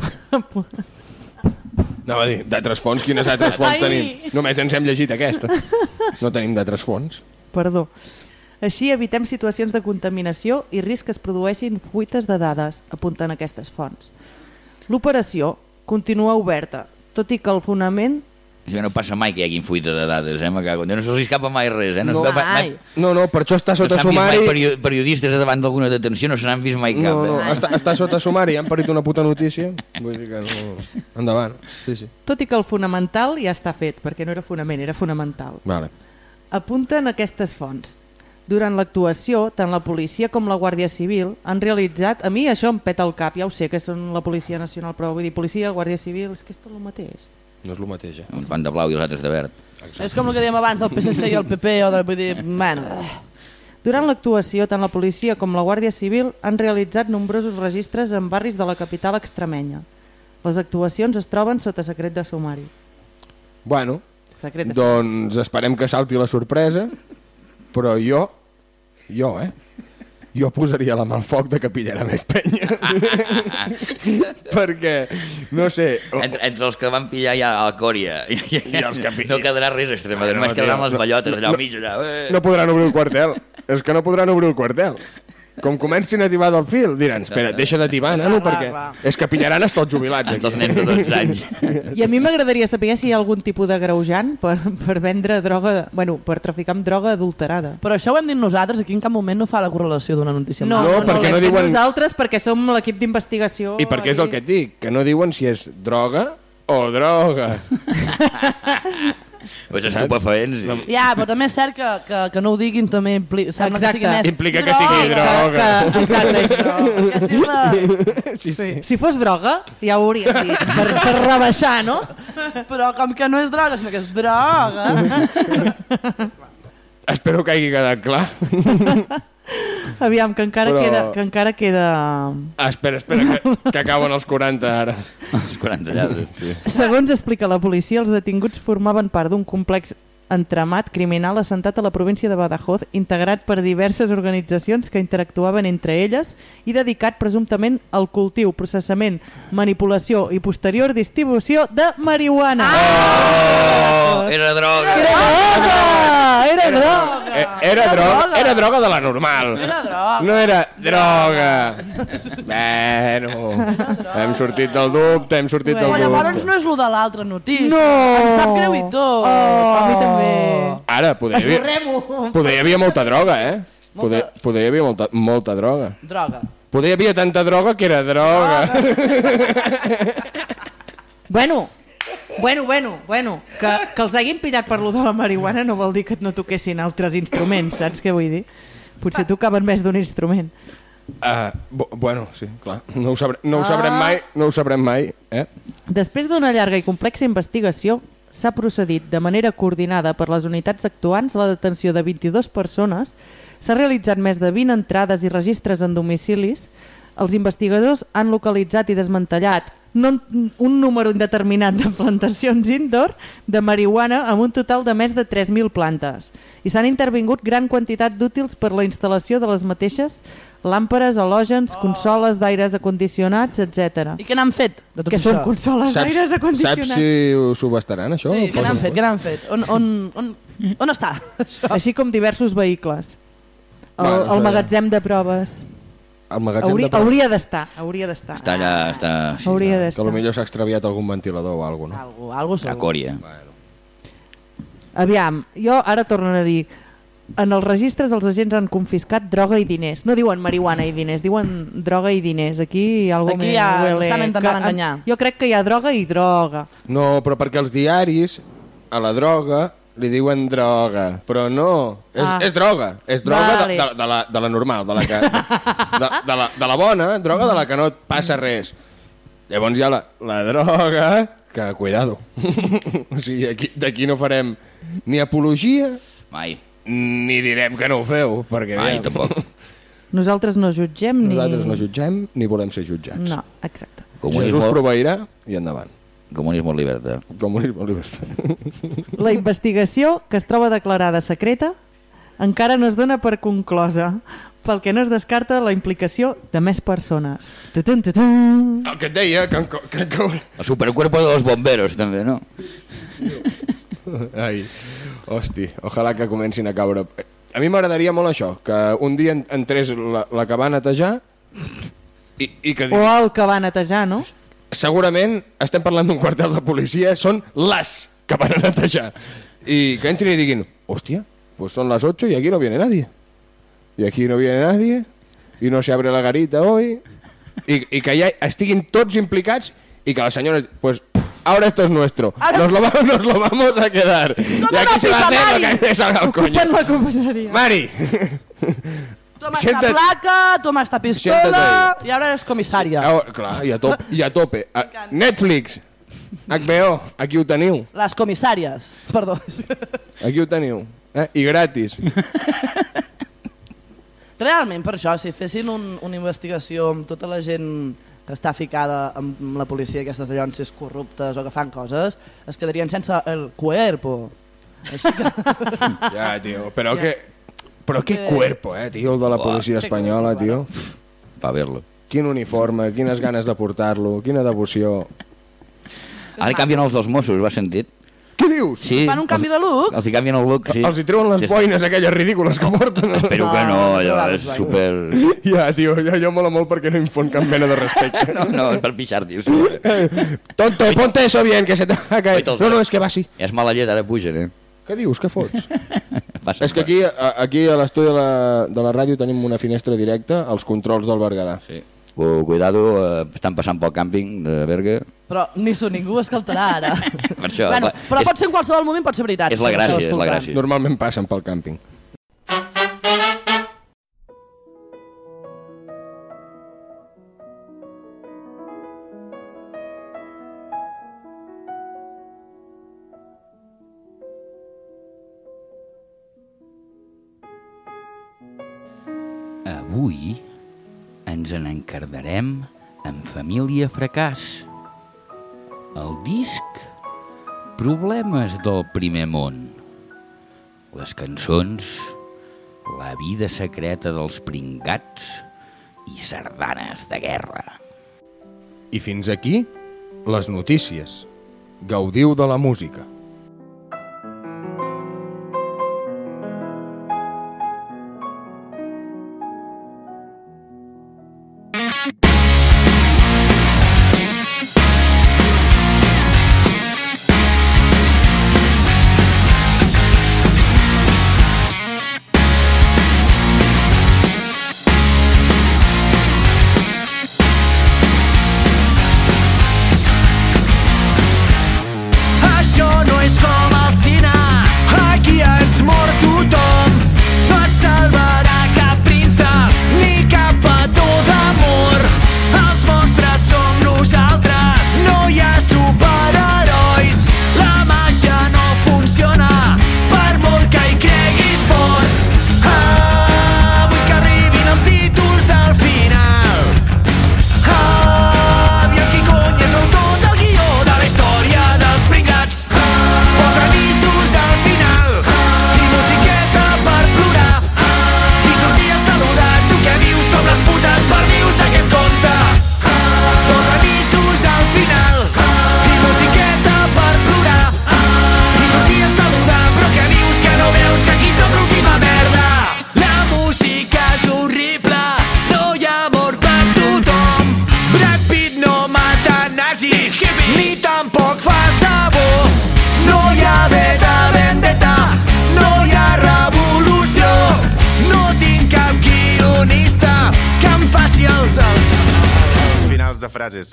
Anava a dir, d'altres fonts, quines altres fonts Ai! tenim? Només ens hem llegit aquesta. No tenim d'altres fonts. Perdó. Així evitem situacions de contaminació i risc que es produeixin fuites de dades, apunten aquestes fonts. L'operació continua oberta, tot i que el fonament Això no passa mai que hi hagi fuita de dades, eh? Me cago. en Déu. No se'ls escapa mai res, eh? No, No. mai, Ai. No, no, per això està no sota s'han vist mai sumari... perio periodistes davant d'alguna detenció, no se n'han vist mai cap, No, no, eh? està, està sota sumari, han parit una puta notícia. Vull dir que no... Endavant. Sí, sí. Tot i que el fonamental ja està fet, perquè no era fonament, era fonamental. Vale. Apunten aquestes fonts. Durant l'actuació, tant la policia com la Guàrdia Civil han realitzat... A mi això em peta el cap, ja ho sé que són la Policia Nacional, però vull dir, policia, Guàrdia Civil, és que és tot el mateix. No és el mateix, eh? Uns van de blau i els altres de verd. És com el que dèiem abans del PSC i el PP, o de, vull dir, bueno, Durant l'actuació, tant la policia com la Guàrdia Civil han realitzat nombrosos registres en barris de la capital extremenya. Les actuacions es troben sota secret de sumari. Bueno, Secret de doncs esperem que salti la sorpresa, però jo, jo, eh? Jo posaria la mà al foc de que pillarà més penya. Perquè, no sé... Entre, entre els que van pillar ja a Còria i, els que no quedarà res a Extremadura, No, només quedaran tio, les no, ballotes allà no, al mig. Allà. Eh. No podran obrir el quartel. És que no podran obrir el quartel. Com comencin a tibar del fil, diran, espera, deixa de tibar, nano, Clar, perquè clar. és que pillaran hasta els jubilats. Hasta els aquí. nens de 12 anys. I a mi m'agradaria saber si hi ha algun tipus de greujant per, per vendre droga, bueno, per traficar amb droga adulterada. però això ho hem dit nosaltres, aquí en cap moment no fa la correlació d'una notícia No, No, no, perquè no, no no diuen- nosaltres perquè som l'equip d'investigació. I perquè és el aquí. que et dic, que no diuen si és droga o droga. Pues estupefaents. I... Ja, però també és cert que, que, que no ho diguin també impli... sembla que sigui Exacte. més Implica que sigui droga. Que, exacte, és Perquè si la... Sí, sí. Si fos droga, ja ho hauríem dit, per, per rebaixar, no? Però com que no és droga, sinó que és droga. Espero que hagi quedat clar. Aviam, que encara Però- queda... Que encara queda... Ah, espera, espera, que, que acaben els 40 ara. Els 40 lladres. Sí. Segons explica la policia, els detinguts formaven part d'un complex entramat criminal assentat a la província de Badajoz, integrat per diverses organitzacions que interactuaven entre elles i dedicat presumptament al cultiu, processament, manipulació i posterior distribució de marihuana. Oh, era droga. Era droga! Era droga! Eh, era, droga, era droga de la normal. Era droga. No era droga. Bueno, hem sortit del dubte, hem sortit Però del llavors dubte. no és lo de l'altra notícia. No! Em sap greu i tot. Oh, a mi també. Ara, poder, hi havia, poder hi havia molta droga, eh? Poder, poder hi havia molta, molta droga. Droga. Poder hi havia tanta droga que era droga. Bueno, bueno, bueno, bueno, que, que els hagin pillat per lo de la marihuana no vol dir que no toquessin altres instruments, saps què vull dir? Potser tocaven més d'un instrument. Uh, bo, bueno, sí, clar. No ho, sabrem, no ho sabrem mai, no ho sabrem mai, eh? Després d'una llarga i complexa investigació, s'ha procedit de manera coordinada per les unitats actuants a la detenció de 22 persones, s'ha realitzat més de 20 entrades i registres en domicilis, els investigadors han localitzat i desmantellat no, un número indeterminat de plantacions indoor de marihuana amb un total de més de 3.000 plantes i s'han intervingut gran quantitat d'útils per la instal·lació de les mateixes làmperes, halògens, oh. consoles d'aires acondicionats, etc. I què n'han fet de tot Que això? són consoles d'aires saps acondicionats. si ho subastaran, això? Sí, què n'han fet? Què n'han fet? On, on, on, on està? això? Així com diversos vehicles. El, Bueno, el magatzem de proves. El magatzem Hauria, de hauria d'estar, hauria d'estar. Està allà, està... Sí, Hauria Que d'estar. potser s'ha extraviat algun ventilador o alguna no? Algo, algo a segur. Còria. Aviam, jo ara torno a dir, en els registres els agents han confiscat droga i diners. No diuen marihuana i diners, diuen droga i diners. Aquí algo Aquí me ja huele. estan intentant Que- enganyar. Jo crec que hi ha droga i droga. No, però perquè els diaris a la droga li diuen droga, però no, és, Ah. és droga, és droga Vale. de, de, de, la, de la normal, de la, que, de, de, la, de la bona, droga de la que no et passa res. Llavors hi ha la, la droga, que cuidado. o sigui, aquí- d'aquí no farem ni apologia, Mai. ni direm que no ho feu, perquè Mai, aviam, tampoc. Nosaltres no jutgem ni... nosaltres no jutgem ni volem ser jutjats. No, exacte. Jesús Comunisme, proveirà i endavant. Comunisme libertad. Comunisme libertat. La investigació, que es troba declarada secreta, encara no es dona per conclosa, pel que no es descarta la implicació de més persones. Tutun, tutun. El que et deia, que, que, que, que, El supercuerpo de los bomberos, també, no? Ai, hosti, ojalà que comencin a caure. A mi m'agradaria molt això, que un dia en- entrés la, la que va netejar i, i que O digui, el que va netejar, no? Segurament estem parlant d'un quartel de policia, són les que van a netejar. I que entrin i diguin, hòstia, pues son las 8 y aquí no viene nadie. Y aquí no viene nadie, y no se abre la garita hoy, i, i que ja estiguin tots implicats i que la senyora, pues, ahora esto es nuestro, nos lo, va- nos lo vamos a quedar. Y aquí se va a hacer lo que salga al coño. Mari, Toma Siéntate. esta placa, toma esta pistola i ara és comissària. ah, clar, i a, top, i a tope. A, Netflix, HBO, aquí ho teniu, Les comissàries. Perdó. aquí ho teniu. Eh? I gratis. Realment, per això, si fessin un, una investigació amb tota la gent que està ficada amb la policia, aquestes allonces corruptes o que fan coses, es quedarien sense el cuerpo. Així que... Ja, tio, però que... Però que Que- cuerpo, eh, tio, el de la Buah, policia espanyola, tio. Pa verlo. Quin uniforme, quines ganes de portar-lo, quina devoció. Ara canvien els dos Mossos, ho has sentit? Què dius? Sí. Fan un canvi de look? Els hi canvien el look, sí. Els hi treuen les Sí. boines aquelles ridícules que porten. Espero que no, No, allò és super... Ja, tio, ja, ja mola molt perquè no infon cap mena de respecte. No, no, és per pixar, tio. Sí. Tonto, ponte eso bien, que se te va a caer. No, no, és que va així. És mala llet, ara pugen, eh? Què dius, què fots? Passa és que aquí, a, aquí a l'estudi de, la, de la ràdio tenim una finestra directa als controls del Berguedà. Sí. Cu- Cuidado, eh, estan passant pel càmping de Berga. Però ni s'ho ningú escoltarà ara. Per això, bueno, però és- pot ser en qualsevol moment, pot ser veritat. És la gràcia, és la gràcia. Normalment passen pel càmping. Ens n'encardarem en Família Fracàs. El disc Problemes del primer món. Les cançons La vida secreta dels pringats i sardanes de guerra. I fins aquí, les notícies. Gaudiu de la música.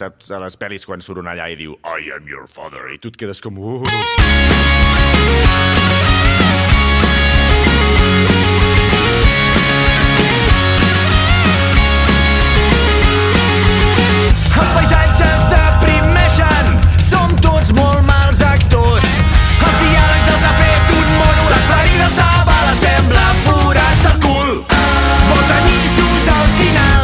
Saps, a les pel·lis quan surt un allà i diu I am your father, i tu et quedes com... Uh. Els paisatges deprimeixen, som tots actors. Semblen forats del cul. Vols anissos al final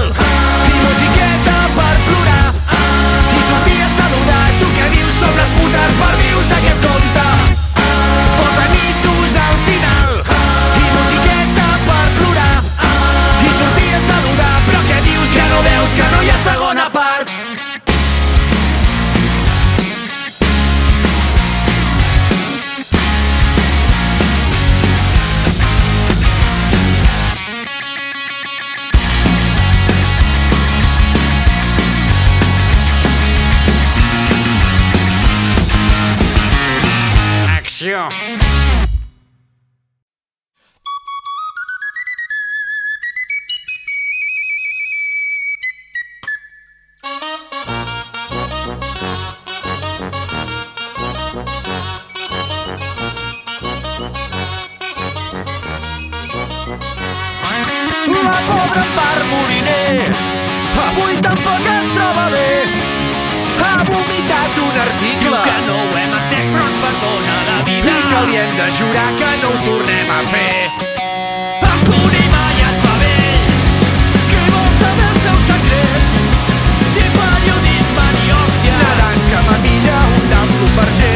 La pobra Empar Moliner avui tampoc es troba bé. Ha vomitat un article. Diu que no ho hem entès, però ens perdona la vida. I que li hem de jurar que no ho tornem a fer. En Cuni mai es fa vell. Qui vol saber els seus secrets? Ni periodisme ni hòsties. Nedant cap a milla un dels convergents.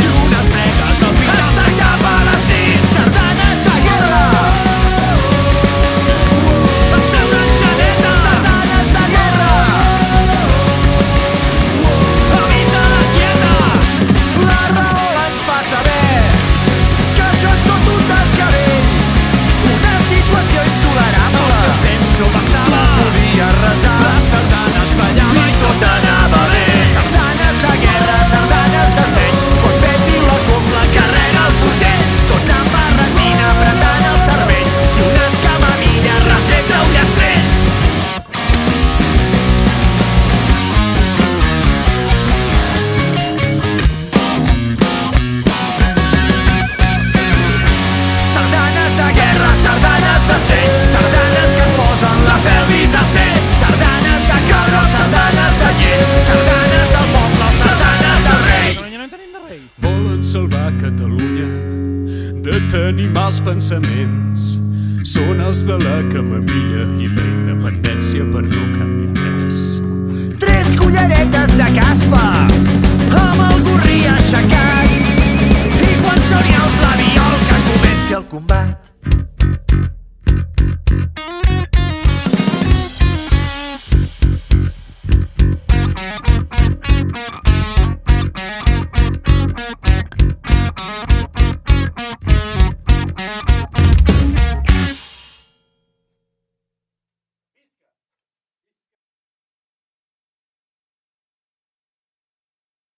handsome